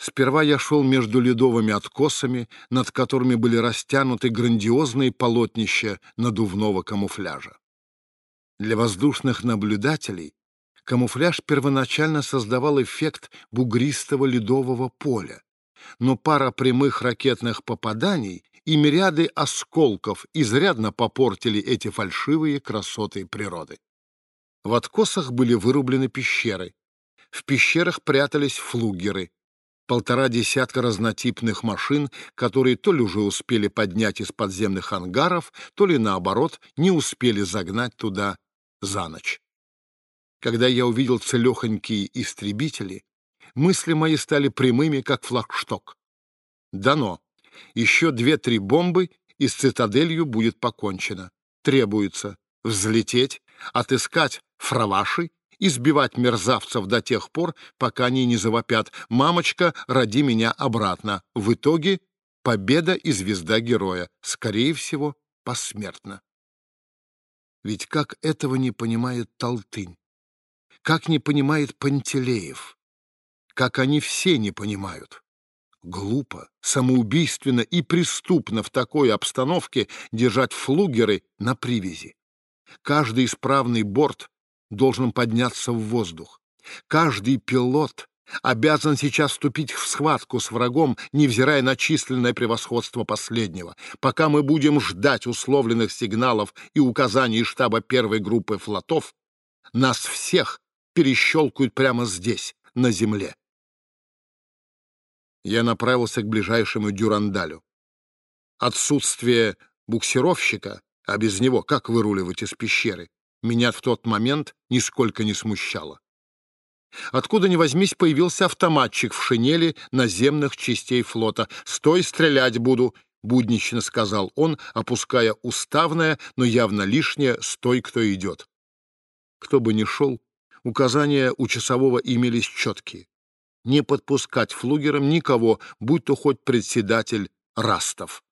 Сперва я шел между ледовыми откосами, над которыми были растянуты грандиозные полотнища надувного камуфляжа. Для воздушных наблюдателей камуфляж первоначально создавал эффект бугристого ледового поля, но пара прямых ракетных попаданий и мириады осколков изрядно попортили эти фальшивые красоты природы. В откосах были вырублены пещеры. В пещерах прятались флугеры, полтора десятка разнотипных машин, которые то ли уже успели поднять из подземных ангаров, то ли, наоборот, не успели загнать туда за ночь. Когда я увидел целехонькие истребители, мысли мои стали прямыми, как флагшток. Дано. Еще две-три бомбы, и с цитаделью будет покончено. Требуется взлететь, отыскать фраваши избивать мерзавцев до тех пор, пока они не завопят «Мамочка, роди меня обратно». В итоге победа и звезда героя, скорее всего, посмертно. Ведь как этого не понимает Толтынь? Как не понимает Пантелеев? Как они все не понимают? Глупо, самоубийственно и преступно в такой обстановке держать флугеры на привязи. Каждый исправный борт должен подняться в воздух. Каждый пилот обязан сейчас вступить в схватку с врагом, невзирая на численное превосходство последнего. Пока мы будем ждать условленных сигналов и указаний штаба первой группы флотов, нас всех перещелкают прямо здесь, на земле. Я направился к ближайшему дюрандалю. Отсутствие буксировщика, а без него как выруливать из пещеры, меня в тот момент нисколько не смущало. Откуда ни возьмись, появился автоматчик в шинели наземных частей флота. «Стой, стрелять буду!» — буднично сказал он, опуская уставное, но явно лишнее «стой, кто идет». Кто бы ни шел, указания у часового имелись четкие. Не подпускать флугерам никого, будь то хоть председатель Растов.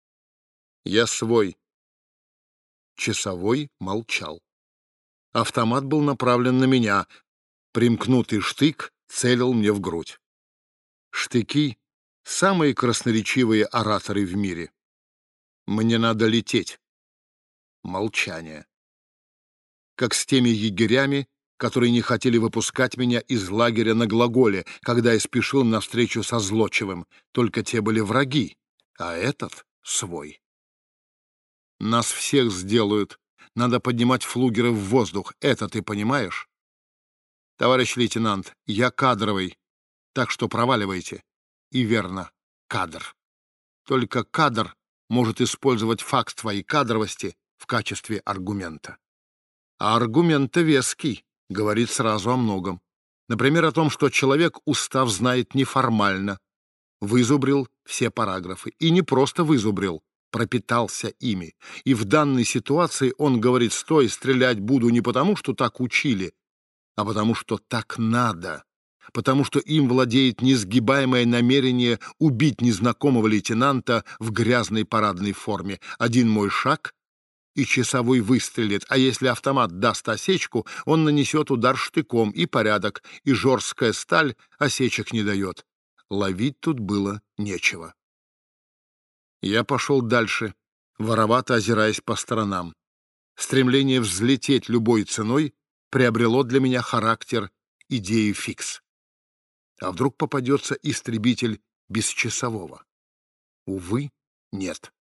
«Я свой». Часовой молчал. Автомат был направлен на меня. Примкнутый штык целил мне в грудь. Штыки — самые красноречивые ораторы в мире. Мне надо лететь. Молчание. Как с теми егерями, которые не хотели выпускать меня из лагеря на глаголе, когда я спешил навстречу со Злочевым. Только те были враги, а этот — свой. Нас всех сделают надо поднимать флугеры в воздух. Это ты понимаешь? Товарищ лейтенант, я кадровый, так что проваливайте. И верно, кадр. Только кадр может использовать факт твоей кадровости в качестве аргумента. А аргумент-то веский, говорит сразу о многом. Например, о том, что человек устав знает неформально, вызубрил все параграфы. И не просто вызубрил, пропитался ими. И в данной ситуации он говорит, стой, стрелять буду не потому, что так учили, а потому что так надо, потому что им владеет несгибаемое намерение убить незнакомого лейтенанта в грязной парадной форме. Один мой шаг — и часовой выстрелит, а если автомат даст осечку, он нанесет удар штыком, и порядок, и жорсткая сталь осечек не дает. Ловить тут было нечего. Я пошел дальше, воровато озираясь по сторонам. Стремление взлететь любой ценой приобрело для меня характер идеи фикс. А вдруг попадется истребитель без часового? Увы, нет.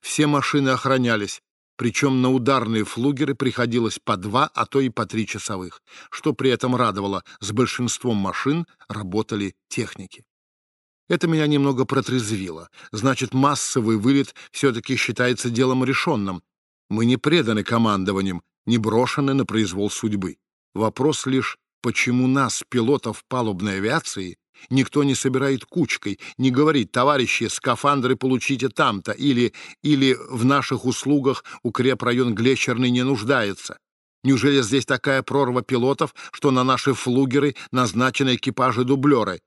Все машины охранялись, причем на ударные флугеры приходилось по два, а то и по три часовых, что при этом радовало, с большинством машин работали техники. Это меня немного протрезвило. Значит, массовый вылет все-таки считается делом решенным. Мы не преданы командованием, не брошены на произвол судьбы. Вопрос лишь, почему нас, пилотов палубной авиации, Никто не собирает кучкой, не говорит, товарищи, скафандры получите там-то, или, или в наших услугах укрепрайон Глещерный не нуждается. Неужели здесь такая прорва пилотов, что на наши флугеры назначены экипажи-дублеры?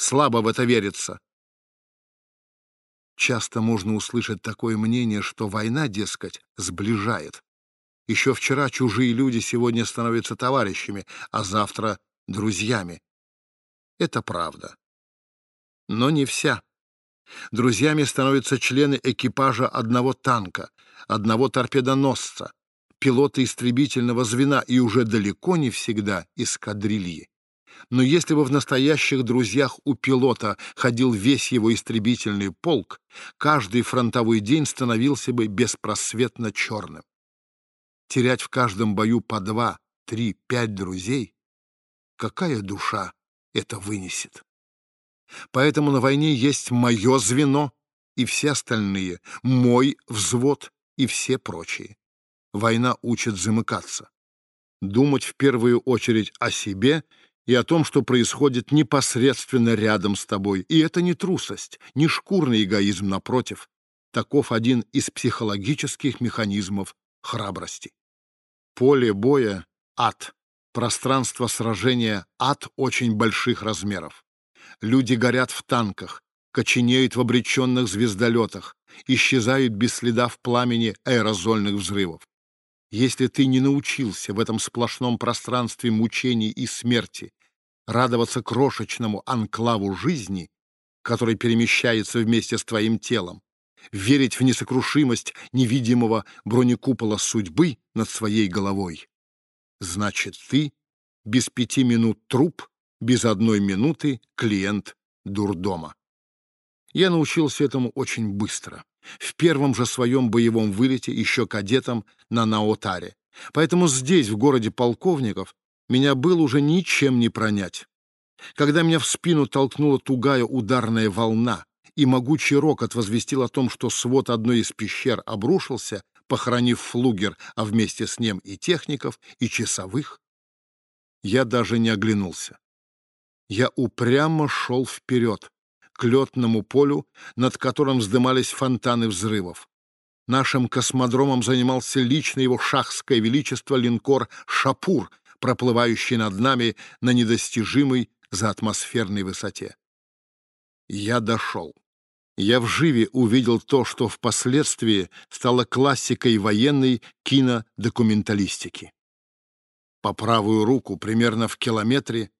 Слабо в это верится. Часто можно услышать такое мнение, что война, дескать, сближает. Еще вчера чужие люди сегодня становятся товарищами, а завтра — друзьями. Это правда. Но не вся. Друзьями становятся члены экипажа одного танка, одного торпедоносца, пилоты истребительного звена и уже далеко не всегда эскадрильи. Но если бы в настоящих друзьях у пилота ходил весь его истребительный полк, каждый фронтовой день становился бы беспросветно черным. Терять в каждом бою по два, три, пять друзей — какая душа это вынесет. Поэтому на войне есть мое звено и все остальные, мой взвод и все прочие. Война учит замыкаться, думать в первую очередь о себе и о том, что происходит непосредственно рядом с тобой. И это не трусость, не шкурный эгоизм, напротив. Таков один из психологических механизмов храбрости. Поле боя — ад. Пространство сражения — ад очень больших размеров. Люди горят в танках, коченеют в обреченных звездолетах, исчезают без следа в пламени аэрозольных взрывов. Если ты не научился в этом сплошном пространстве мучений и смерти радоваться крошечному анклаву жизни, который перемещается вместе с твоим телом, верить в несокрушимость невидимого бронекупола судьбы над своей головой, Значит, ты без пяти минут труп, без одной минуты клиент дурдома. Я научился этому очень быстро. В первом же своем боевом вылете, еще кадетом на Наотаре. Поэтому здесь, в городе полковников, меня было уже ничем не пронять. Когда меня в спину толкнула тугая ударная волна, и могучий рокот возвестил о том, что свод одной из пещер обрушился, похоронив флугер, а вместе с ним и техников, и часовых. Я даже не оглянулся. Я упрямо шел вперед, к летному полю, над которым вздымались фонтаны взрывов. Нашим космодромом занимался лично его шахское величество линкор «Шапур», проплывающий над нами на недостижимой за атмосферной высоте. Я дошел я вживе увидел то, что впоследствии стало классикой военной кинодокументалистики. По правую руку, примерно в километре,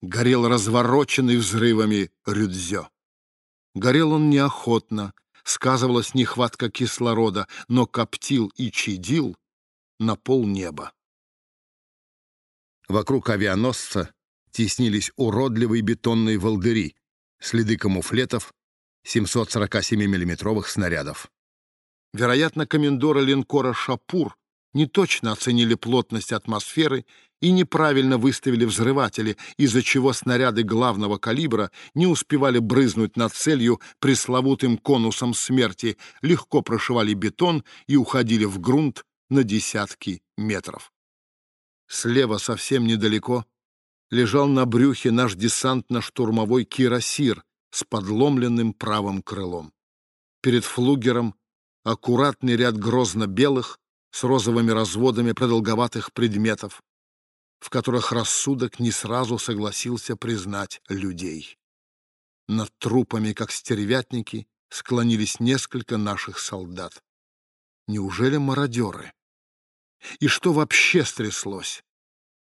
горел развороченный взрывами Рюдзё. Горел он неохотно, сказывалась нехватка кислорода, но коптил и чадил на полнеба. Вокруг авианосца теснились уродливые бетонные волдыри, следы камуфлетов, 747 миллиметровых снарядов. Вероятно, комендоры линкора «Шапур» не точно оценили плотность атмосферы и неправильно выставили взрыватели, из-за чего снаряды главного калибра не успевали брызнуть над целью пресловутым конусом смерти, легко прошивали бетон и уходили в грунт на десятки метров. Слева совсем недалеко лежал на брюхе наш десантно-штурмовой кирасир, с подломленным правым крылом. Перед флугером аккуратный ряд грозно-белых с розовыми разводами продолговатых предметов, в которых рассудок не сразу согласился признать людей. Над трупами, как стервятники, склонились несколько наших солдат. Неужели мародеры? И что вообще стряслось?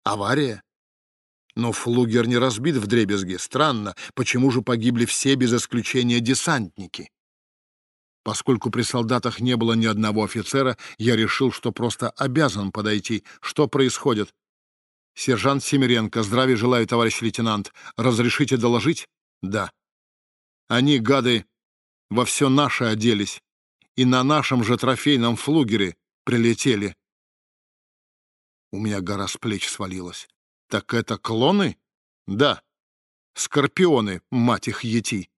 Авария? Но флугер не разбит в дребезги. Странно, почему же погибли все без исключения десантники? Поскольку при солдатах не было ни одного офицера, я решил, что просто обязан подойти. Что происходит? Сержант Семеренко, здравия желаю, товарищ лейтенант. Разрешите доложить? Да. Они, гады, во все наше оделись и на нашем же трофейном флугере прилетели. У меня гора с плеч свалилась. Так это клоны? Да. Скорпионы, мать их ети.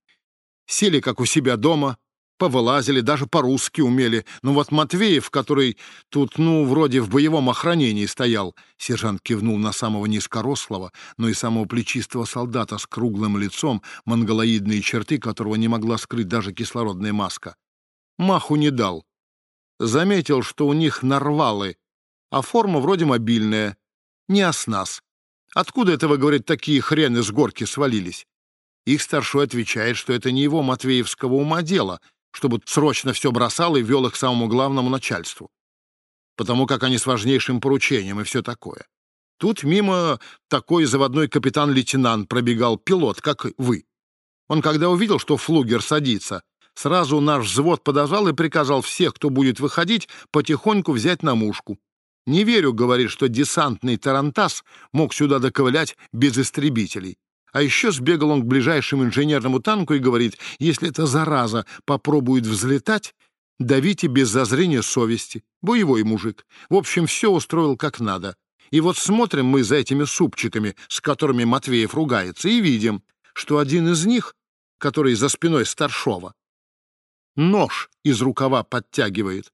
Сели, как у себя дома, повылазили, даже по-русски умели. Но вот Матвеев, который тут, ну, вроде в боевом охранении стоял, сержант кивнул на самого низкорослого, но и самого плечистого солдата с круглым лицом, монголоидные черты которого не могла скрыть даже кислородная маска. Маху не дал. Заметил, что у них нарвалы, а форма вроде мобильная, не оснас. Откуда это, вы, говорит, такие хрены с горки свалились? Их старшой отвечает, что это не его матвеевского ума дело, чтобы срочно все бросал и вел их к самому главному начальству. Потому как они с важнейшим поручением и все такое. Тут мимо такой заводной капитан-лейтенант пробегал пилот, как вы. Он, когда увидел, что флугер садится, сразу наш взвод подозвал и приказал всех, кто будет выходить, потихоньку взять на мушку. Не верю, говорит, что десантный Тарантас мог сюда доковылять без истребителей. А еще сбегал он к ближайшему инженерному танку и говорит, если эта зараза попробует взлетать, давите без зазрения совести. Боевой мужик. В общем, все устроил как надо. И вот смотрим мы за этими супчиками, с которыми Матвеев ругается, и видим, что один из них, который за спиной старшова, нож из рукава подтягивает.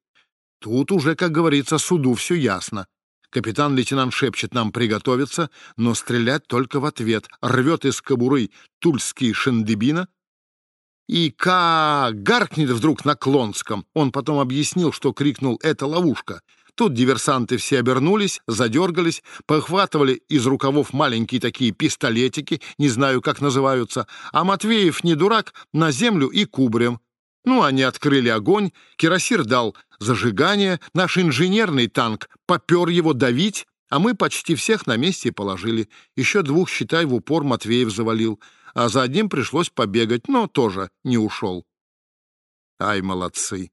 Тут уже, как говорится, суду все ясно. Капитан-лейтенант шепчет нам приготовиться, но стрелять только в ответ. Рвет из кобуры тульский шендебина. И ка гаркнет вдруг на Клонском. Он потом объяснил, что крикнул «это ловушка». Тут диверсанты все обернулись, задергались, похватывали из рукавов маленькие такие пистолетики, не знаю, как называются, а Матвеев, не дурак, на землю и кубрем. Ну, они открыли огонь, Кирасир дал зажигание, наш инженерный танк попер его давить, а мы почти всех на месте положили. Еще двух, считай, в упор Матвеев завалил, а за одним пришлось побегать, но тоже не ушел. Ай, молодцы!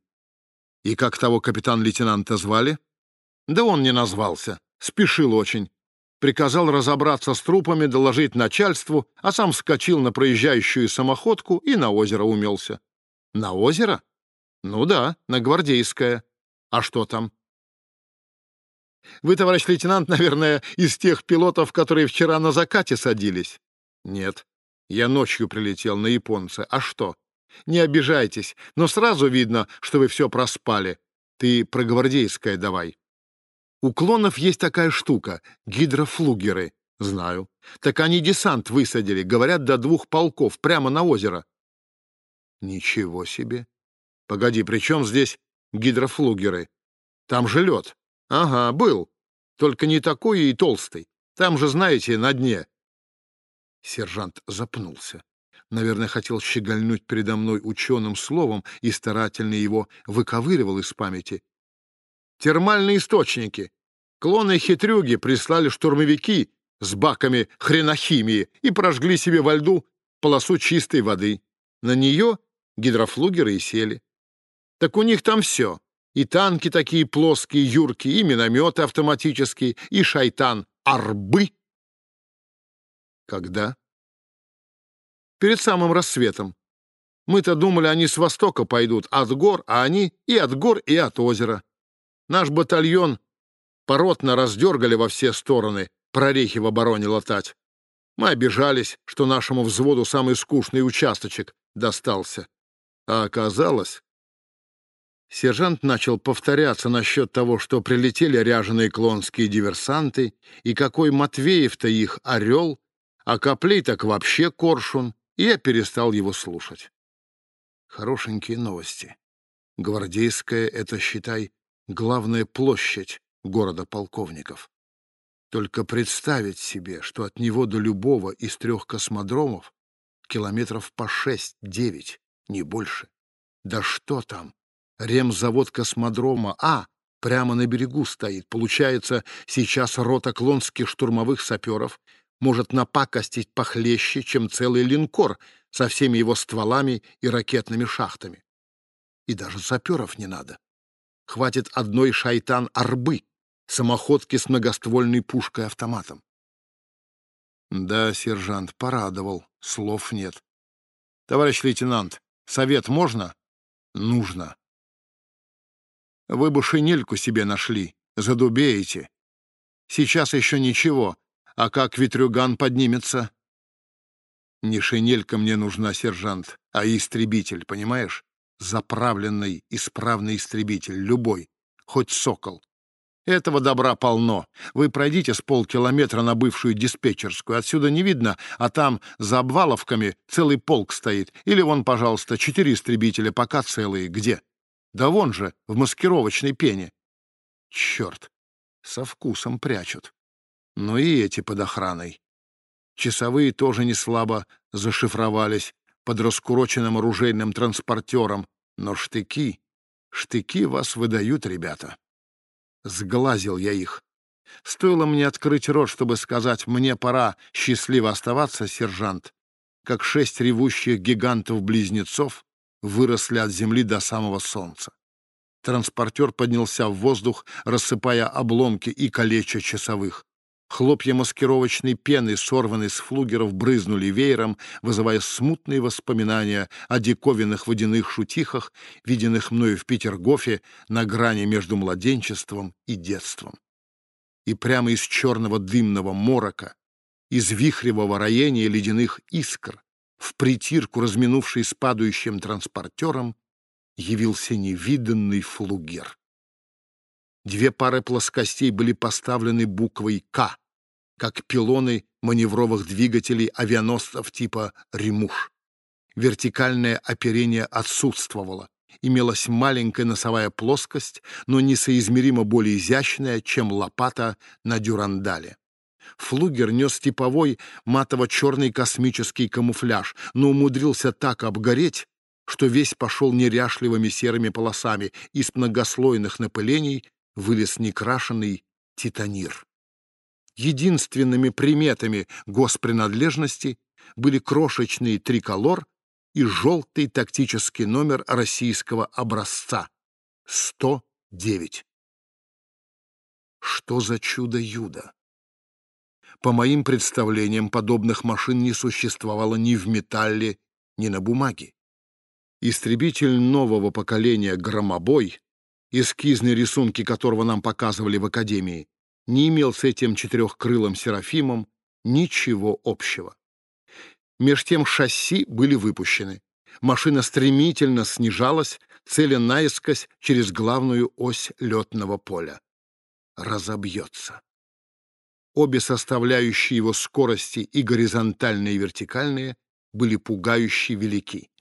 И как того капитан-лейтенанта звали? Да он не назвался, спешил очень. Приказал разобраться с трупами, доложить начальству, а сам вскочил на проезжающую самоходку и на озеро умелся. На озеро? Ну да, на Гвардейское. А что там? Вы, товарищ лейтенант, наверное, из тех пилотов, которые вчера на закате садились? Нет. Я ночью прилетел на японца. А что? Не обижайтесь, но сразу видно, что вы все проспали. Ты про гвардейское давай. У клонов есть такая штука — гидрофлугеры. Знаю. Так они десант высадили, говорят, до двух полков, прямо на озеро. Ничего себе. Погоди, при чем здесь гидрофлугеры? Там же лед. Ага, был. Только не такой и толстый. Там же, знаете, на дне. Сержант запнулся. Наверное, хотел щегольнуть передо мной ученым словом и старательно его выковыривал из памяти. Термальные источники. Клоны-хитрюги прислали штурмовики с баками хренохимии и прожгли себе во льду полосу чистой воды. На нее гидрофлугеры и сели. Так у них там все. И танки такие плоские, юркие, и минометы автоматические, и шайтан. Арбы. Когда? Перед самым рассветом. Мы-то думали, они с востока пойдут, от гор, а они и от гор, и от озера. Наш батальон поротно раздергали во все стороны, прорехи в обороне латать. Мы обижались, что нашему взводу самый скучный участочек достался. А оказалось... Сержант начал повторяться насчет того, что прилетели ряженые клонские диверсанты, и какой Матвеев-то их орел, а Коплей так вообще коршун, и я перестал его слушать. Хорошенькие новости. Гвардейская — это, считай, главная площадь города полковников. Только представить себе, что от него до любого из трех космодромов километров по шесть-девять не больше. Да что там? Ремзавод космодрома А прямо на берегу стоит. Получается, сейчас рота клонских штурмовых саперов может напакостить похлеще, чем целый линкор со всеми его стволами и ракетными шахтами. И даже саперов не надо. Хватит одной шайтан-арбы, самоходки с многоствольной пушкой-автоматом. Да, сержант, порадовал, слов нет. Товарищ лейтенант, Совет можно? Нужно. Вы бы шинельку себе нашли, задубеете. Сейчас еще ничего, а как ветрюган поднимется? Не шинелька мне нужна, сержант, а истребитель, понимаешь? Заправленный исправный истребитель, любой, хоть «Сокол». Этого добра полно. Вы пройдите с полкилометра на бывшую диспетчерскую. Отсюда не видно, а там за обваловками целый полк стоит. Или вон, пожалуйста, четыре истребителя, пока целые. Где? Да вон же, в маскировочной пене. Черт, со вкусом прячут. Но и эти под охраной. Часовые тоже не слабо зашифровались под раскуроченным оружейным транспортером. Но штыки, штыки вас выдают, ребята. Сглазил я их. Стоило мне открыть рот, чтобы сказать «мне пора счастливо оставаться, сержант», как шесть ревущих гигантов-близнецов выросли от земли до самого солнца. Транспортер поднялся в воздух, рассыпая обломки и калеча часовых. Хлопья маскировочной пены, сорванные с флугеров, брызнули веером, вызывая смутные воспоминания о диковинных водяных шутихах, виденных мною в Петергофе на грани между младенчеством и детством. И прямо из черного дымного морока, из вихревого роения ледяных искр, в притирку, разминувший с падающим транспортером, явился невиданный флугер. Две пары плоскостей были поставлены буквой «К», как пилоны маневровых двигателей авианосцев типа «Ремуш». Вертикальное оперение отсутствовало. Имелась маленькая носовая плоскость, но несоизмеримо более изящная, чем лопата на дюрандале. Флугер нес типовой матово-черный космический камуфляж, но умудрился так обгореть, что весь пошел неряшливыми серыми полосами, из многослойных напылений вылез некрашенный титанир. Единственными приметами госпринадлежности были крошечный триколор и желтый тактический номер российского образца 109. Что за чудо-юдо? По моим представлениям, подобных машин не существовало ни в металле, ни на бумаге. Истребитель нового поколения «Громобой», эскизные рисунки которого нам показывали в Академии, не имел с этим четырехкрылым Серафимом ничего общего. Меж тем шасси были выпущены. Машина стремительно снижалась, целя наискось через главную ось летного поля. Разобьется. Обе составляющие его скорости, и горизонтальные, и вертикальные, были пугающе велики.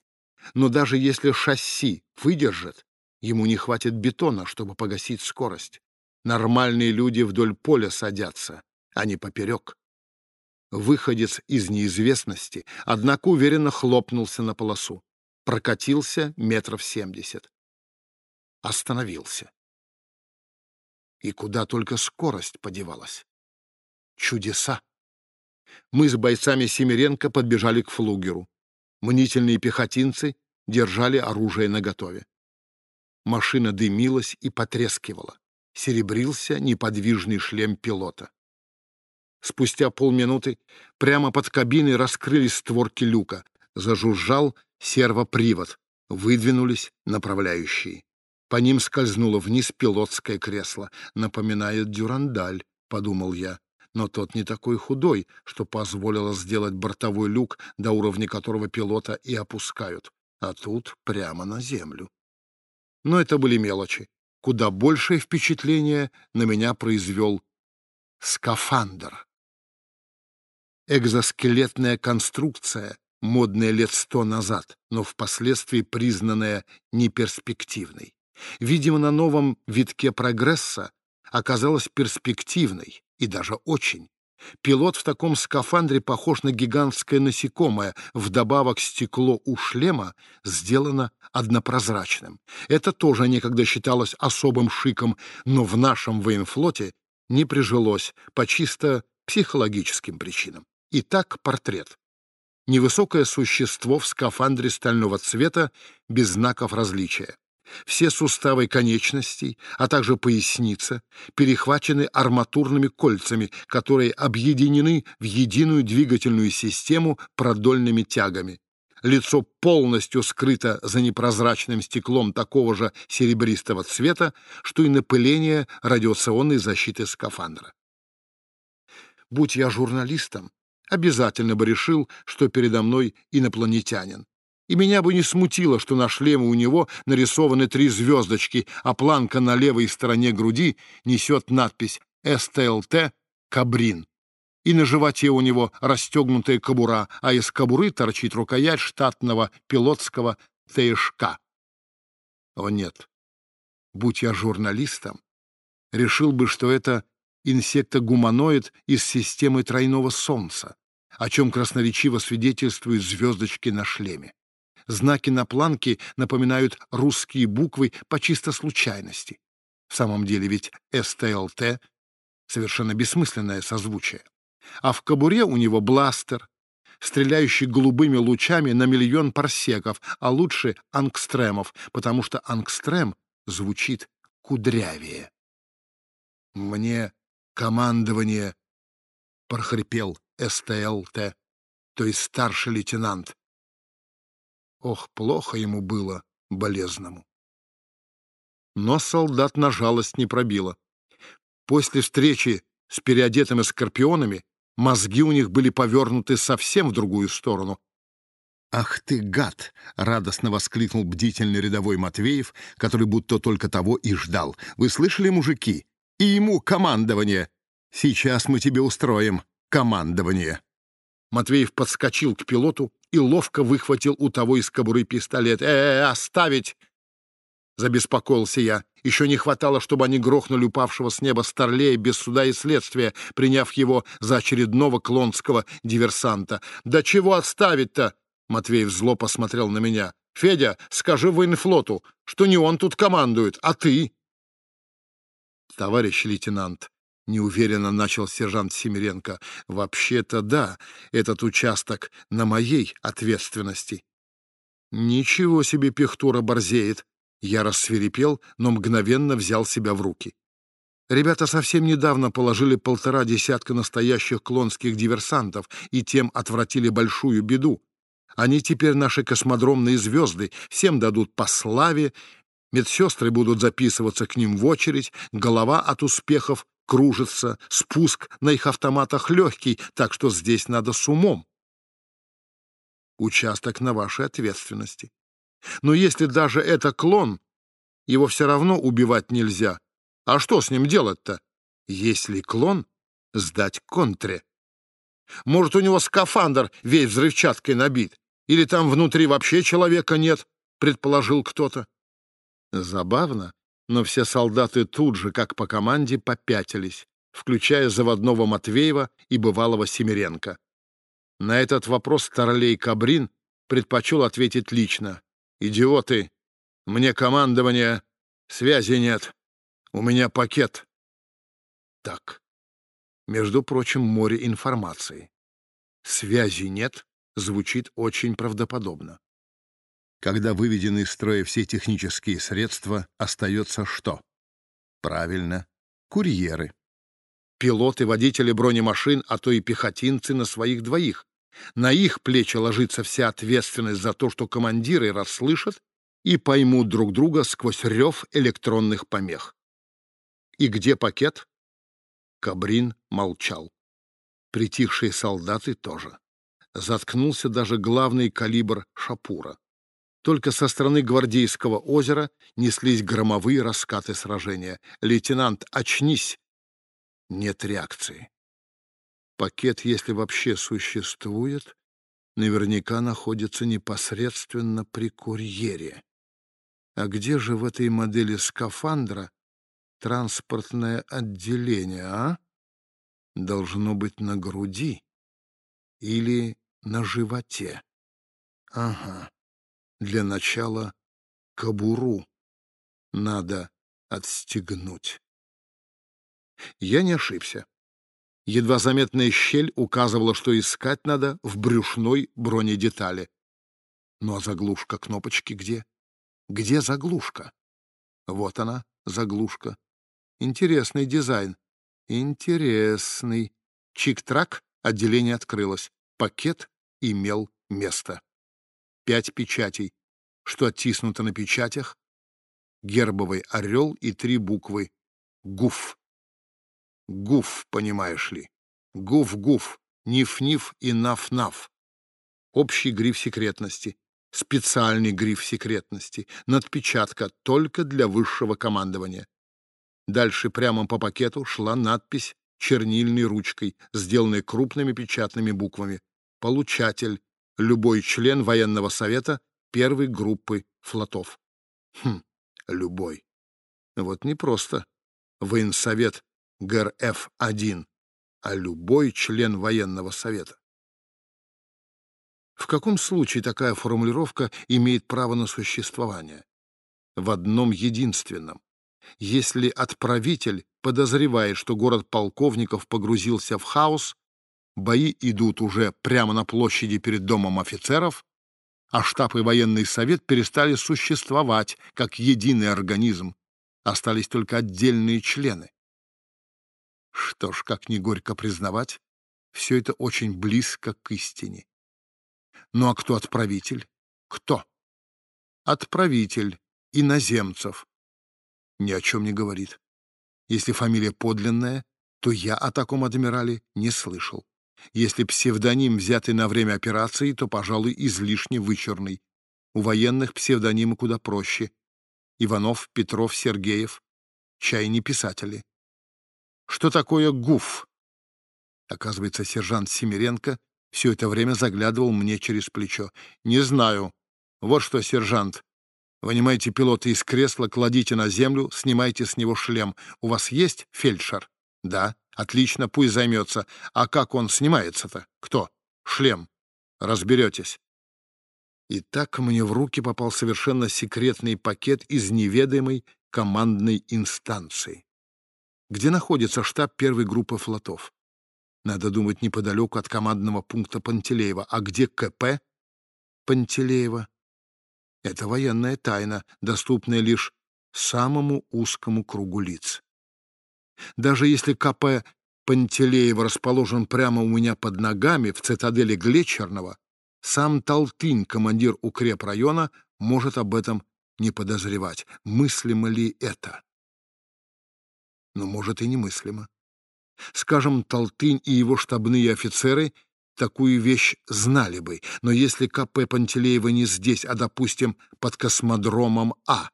Но даже если шасси выдержит, ему не хватит бетона, чтобы погасить скорость. Нормальные люди вдоль поля садятся, а не поперек. Выходец из неизвестности, однако уверенно хлопнулся на полосу. Прокатился метров семьдесят. Остановился. И куда только скорость подевалась. Чудеса! Мы с бойцами Семиренко подбежали к флугеру. Мнительные пехотинцы держали оружие наготове. Машина дымилась и потрескивала серебрился неподвижный шлем пилота. Спустя полминуты прямо под кабиной раскрылись створки люка, зажужжал сервопривод, выдвинулись направляющие. По ним скользнуло вниз пилотское кресло. Напоминает дюрандаль, — подумал я. Но тот не такой худой, что позволило сделать бортовой люк, до уровня которого пилота и опускают. А тут прямо на землю. Но это были мелочи куда большее впечатление на меня произвел скафандр. Экзоскелетная конструкция, модная лет сто назад, но впоследствии признанная неперспективной. Видимо, на новом витке прогресса оказалась перспективной и даже очень. Пилот в таком скафандре похож на гигантское насекомое, вдобавок стекло у шлема сделано однопрозрачным. Это тоже некогда считалось особым шиком, но в нашем военфлоте не прижилось по чисто психологическим причинам. Итак, портрет. Невысокое существо в скафандре стального цвета без знаков различия. Все суставы конечностей, а также поясница, перехвачены арматурными кольцами, которые объединены в единую двигательную систему продольными тягами. Лицо полностью скрыто за непрозрачным стеклом такого же серебристого цвета, что и напыление радиационной защиты скафандра. Будь я журналистом, обязательно бы решил, что передо мной инопланетянин. И меня бы не смутило, что на шлеме у него нарисованы три звездочки, а планка на левой стороне груди несет надпись «СТЛТ Кабрин». И на животе у него расстегнутая кобура, а из кобуры торчит рукоять штатного пилотского ТШК. О нет, будь я журналистом, решил бы, что это инсектогуманоид из системы тройного солнца, о чем красноречиво свидетельствуют звездочки на шлеме. Знаки на планке напоминают русские буквы по чисто случайности. В самом деле ведь СТЛТ — совершенно бессмысленное созвучие. А в кобуре у него бластер, стреляющий голубыми лучами на миллион парсеков, а лучше ангстремов, потому что ангстрем звучит кудрявее. Мне командование прохрипел СТЛТ, то есть старший лейтенант. Ох, плохо ему было, болезному. Но солдат на жалость не пробило. После встречи с переодетыми скорпионами мозги у них были повернуты совсем в другую сторону. «Ах ты, гад!» — радостно воскликнул бдительный рядовой Матвеев, который будто только того и ждал. «Вы слышали, мужики? И ему командование! Сейчас мы тебе устроим командование!» Матвеев подскочил к пилоту и ловко выхватил у того из кобуры пистолет. «Э, -э, -э оставить!» Забеспокоился я. Еще не хватало, чтобы они грохнули упавшего с неба старлея без суда и следствия, приняв его за очередного клонского диверсанта. «Да чего отставить-то?» Матвеев зло посмотрел на меня. «Федя, скажи военфлоту, что не он тут командует, а ты!» «Товарищ лейтенант», — неуверенно начал сержант Семиренко, — «вообще-то да, этот участок на моей ответственности». «Ничего себе пехтура борзеет!» Я рассверепел, но мгновенно взял себя в руки. Ребята совсем недавно положили полтора десятка настоящих клонских диверсантов и тем отвратили большую беду. Они теперь наши космодромные звезды, всем дадут по славе, медсестры будут записываться к ним в очередь, голова от успехов кружится, спуск на их автоматах легкий, так что здесь надо с умом. Участок на вашей ответственности. Но если даже это клон, его все равно убивать нельзя. А что с ним делать-то? Если клон, сдать контре. Может, у него скафандр весь взрывчаткой набит? Или там внутри вообще человека нет, предположил кто-то. Забавно, но все солдаты тут же, как по команде, попятились, включая заводного Матвеева и бывалого Семиренко. На этот вопрос Старлей Кабрин предпочел ответить лично. «Идиоты! Мне командование, связи нет. У меня пакет». Так, между прочим, море информации. Связи нет, звучит очень правдоподобно. Когда выведены из строя все технические средства, остается что? Правильно, курьеры. Пилоты, водители бронемашин, а то и пехотинцы на своих двоих. На их плечи ложится вся ответственность за то, что командиры расслышат и поймут друг друга сквозь рев электронных помех. И где пакет? Кабрин молчал. Притихшие солдаты тоже заткнулся даже главный калибр Шапура. Только со стороны Гвардейского озера неслись громовые раскаты сражения. «Лейтенант, очнись!» Нет реакции. Пакет, если вообще существует, наверняка находится непосредственно при курьере. А где же в этой модели скафандра транспортное отделение, а? Должно быть на груди или на животе. Ага. Для начала кобуру надо отстегнуть. Я не ошибся. Едва заметная щель указывала, что искать надо в брюшной бронедетали. Ну а заглушка кнопочки где? Где заглушка? Вот она, заглушка. Интересный дизайн. Интересный. Чик-трак, отделение открылось. Пакет имел место. Пять печатей, что оттиснуто на печатях, гербовый орел и три буквы «ГУФ». «ГУФ», понимаешь ли. «ГУФ-ГУФ», «НИФ-НИФ» и «НАФ-НАФ». Общий гриф секретности. специальный гриф секретности, надпечатка только для высшего командования. Дальше прямо по пакету шла надпись чернильной ручкой, сделанной крупными печатными буквами. Получатель — любой член военного совета первой группы флотов. Хм, любой. Вот не просто военсовет ГРФ-1, а любой член военного совета. В каком случае такая формулировка имеет право на существование? В одном единственном. Если отправитель подозревает, что город полковников погрузился в хаос, бои идут уже прямо на площади перед домом офицеров, а штаб и военный совет перестали существовать как единый организм, остались только отдельные члены. Что ж, как ни горько признавать, все это очень близко к истине. Ну а кто отправитель? Кто? Отправитель иноземцев. Ни о чем не говорит. Если фамилия подлинная, то я о таком адмирале не слышал. Если псевдоним, взятый на время операции, то, пожалуй, излишне вычурный. У военных псевдонимы куда проще. Иванов, Петров, Сергеев. Чай не писатели. Что такое ГУФ? Оказывается, сержант Семиренко все это время заглядывал мне через плечо. «Не знаю. Вот что, сержант. Вынимайте пилота из кресла, кладите на землю, снимайте с него шлем. У вас есть фельдшер?» «Да. Отлично, пусть займется. А как он снимается-то? Кто? Шлем. Разберетесь». И так мне в руки попал совершенно секретный пакет из неведомой командной инстанции, где находится штаб первой группы флотов. Надо думать неподалеку от командного пункта Пантелеева. А где КП Пантелеева? Это военная тайна, доступная лишь самому узкому кругу лиц. Даже если КП Пантелеева расположен прямо у меня под ногами в цитадели Глечерного, сам Толтынь, командир укрепрайона, может об этом не подозревать. Мыслимо ли это? Но, ну, может, и немыслимо. Скажем, Толтынь и его штабные офицеры такую вещь знали бы, но если КП Пантелеева не здесь, а, допустим, под космодромом А,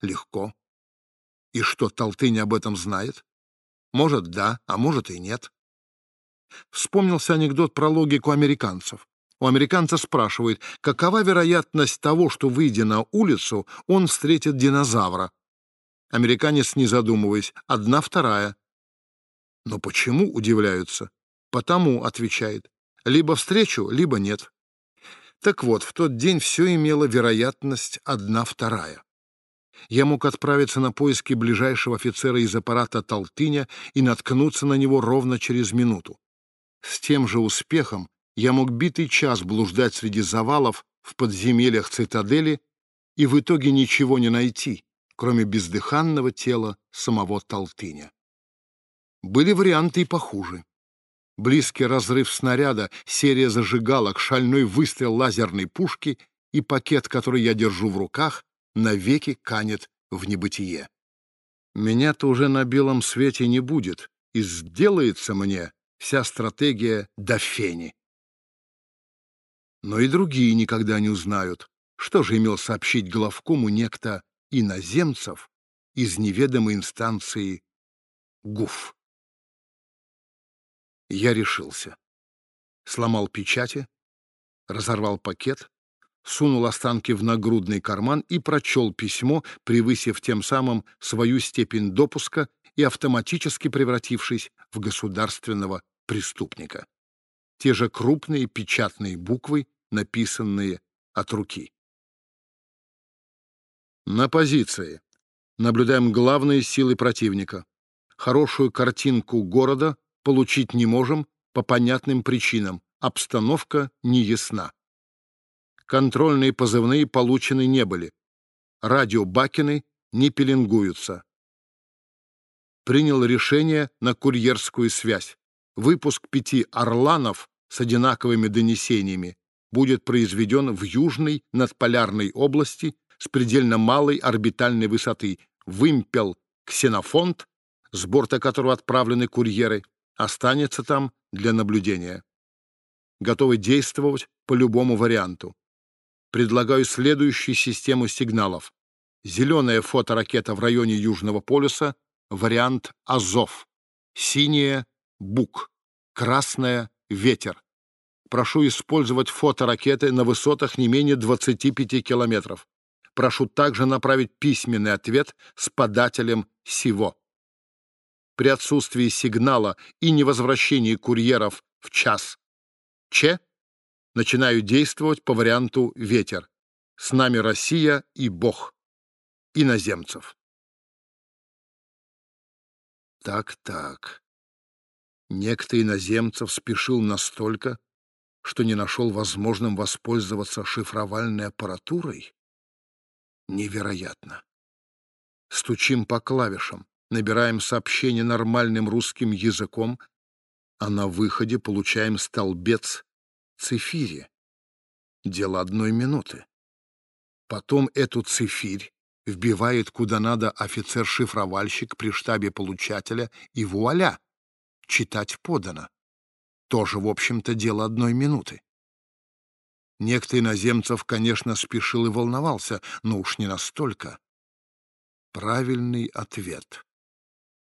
легко. И что, Толтынь об этом знает? Может, да, а может и нет. Вспомнился анекдот про логику американцев. У американца спрашивают, какова вероятность того, что, выйдя на улицу, он встретит динозавра. Американец, не задумываясь, одна вторая. Но почему, удивляются? Потому, отвечает, либо встречу, либо нет. Так вот, в тот день все имело вероятность одна вторая. Я мог отправиться на поиски ближайшего офицера из аппарата Толтыня и наткнуться на него ровно через минуту. С тем же успехом я мог битый час блуждать среди завалов в подземельях цитадели и в итоге ничего не найти, кроме бездыханного тела самого Толтыня. Были варианты и похуже. Близкий разрыв снаряда, серия зажигалок, шальной выстрел лазерной пушки и пакет, который я держу в руках, навеки канет в небытие. Меня-то уже на белом свете не будет, и сделается мне вся стратегия до фени. Но и другие никогда не узнают, что же имел сообщить главкому некто иноземцев из неведомой инстанции ГУФ. Я решился. Сломал печати, разорвал пакет, сунул останки в нагрудный карман и прочел письмо, превысив тем самым свою степень допуска и автоматически превратившись в государственного преступника. Те же крупные печатные буквы, написанные от руки. На позиции. Наблюдаем главные силы противника. Хорошую картинку города получить не можем по понятным причинам. Обстановка неясна. Контрольные позывные получены не были. Радиобакины не пеленгуются. Принял решение на курьерскую связь. Выпуск пяти «Орланов» с одинаковыми донесениями будет произведен в южной надполярной области с предельно малой орбитальной высоты. Вымпел «Ксенофонт», с борта которого отправлены курьеры, останется там для наблюдения. Готовы действовать по любому варианту. Предлагаю следующую систему сигналов. Зеленая фоторакета в районе Южного полюса, вариант «Азов». Синяя — «Бук». Красная — «Ветер». Прошу использовать фоторакеты на высотах не менее 25 километров. Прошу также направить письменный ответ с подателем СИВО. При отсутствии сигнала и невозвращении курьеров в час Ч начинаю действовать по варианту «Ветер». С нами Россия и Бог. Иноземцев. Так-так. Некто иноземцев спешил настолько, что не нашел возможным воспользоваться шифровальной аппаратурой? Невероятно. Стучим по клавишам, набираем сообщение нормальным русским языком, а на выходе получаем столбец цифири. Дело одной минуты. Потом эту цифирь вбивает куда надо офицер-шифровальщик при штабе получателя, и вуаля! Читать подано. Тоже, в общем-то, дело одной минуты. Некто иноземцев, конечно, спешил и волновался, но уж не настолько. Правильный ответ.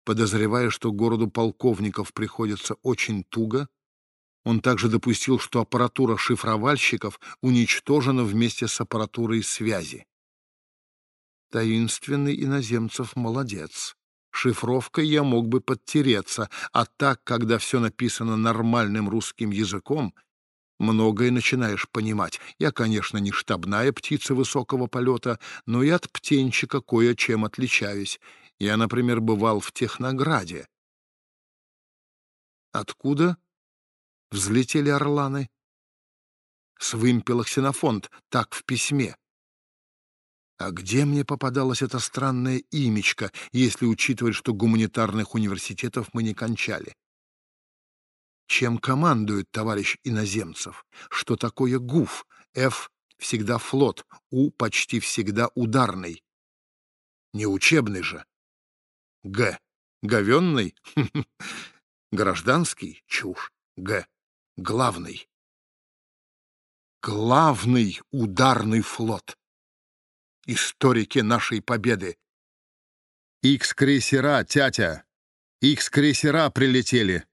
Подозревая, что городу полковников приходится очень туго, он также допустил, что аппаратура шифровальщиков уничтожена вместе с аппаратурой связи. Таинственный иноземцев молодец. Шифровкой я мог бы подтереться, а так, когда все написано нормальным русским языком, многое начинаешь понимать. Я, конечно, не штабная птица высокого полета, но и от птенчика кое-чем отличаюсь. Я, например, бывал в Технограде. Откуда взлетели орланы? С вымпела ксенофонт, так в письме. А где мне попадалось это странное имечко, если учитывать, что гуманитарных университетов мы не кончали? Чем командует товарищ иноземцев? Что такое ГУФ? Ф всегда флот, У почти всегда ударный. Не учебный же. Г. Говенный? Гражданский? Чушь. Г. Главный. Главный ударный флот историки нашей победы. «Икс-крейсера, тятя! Икс-крейсера прилетели!»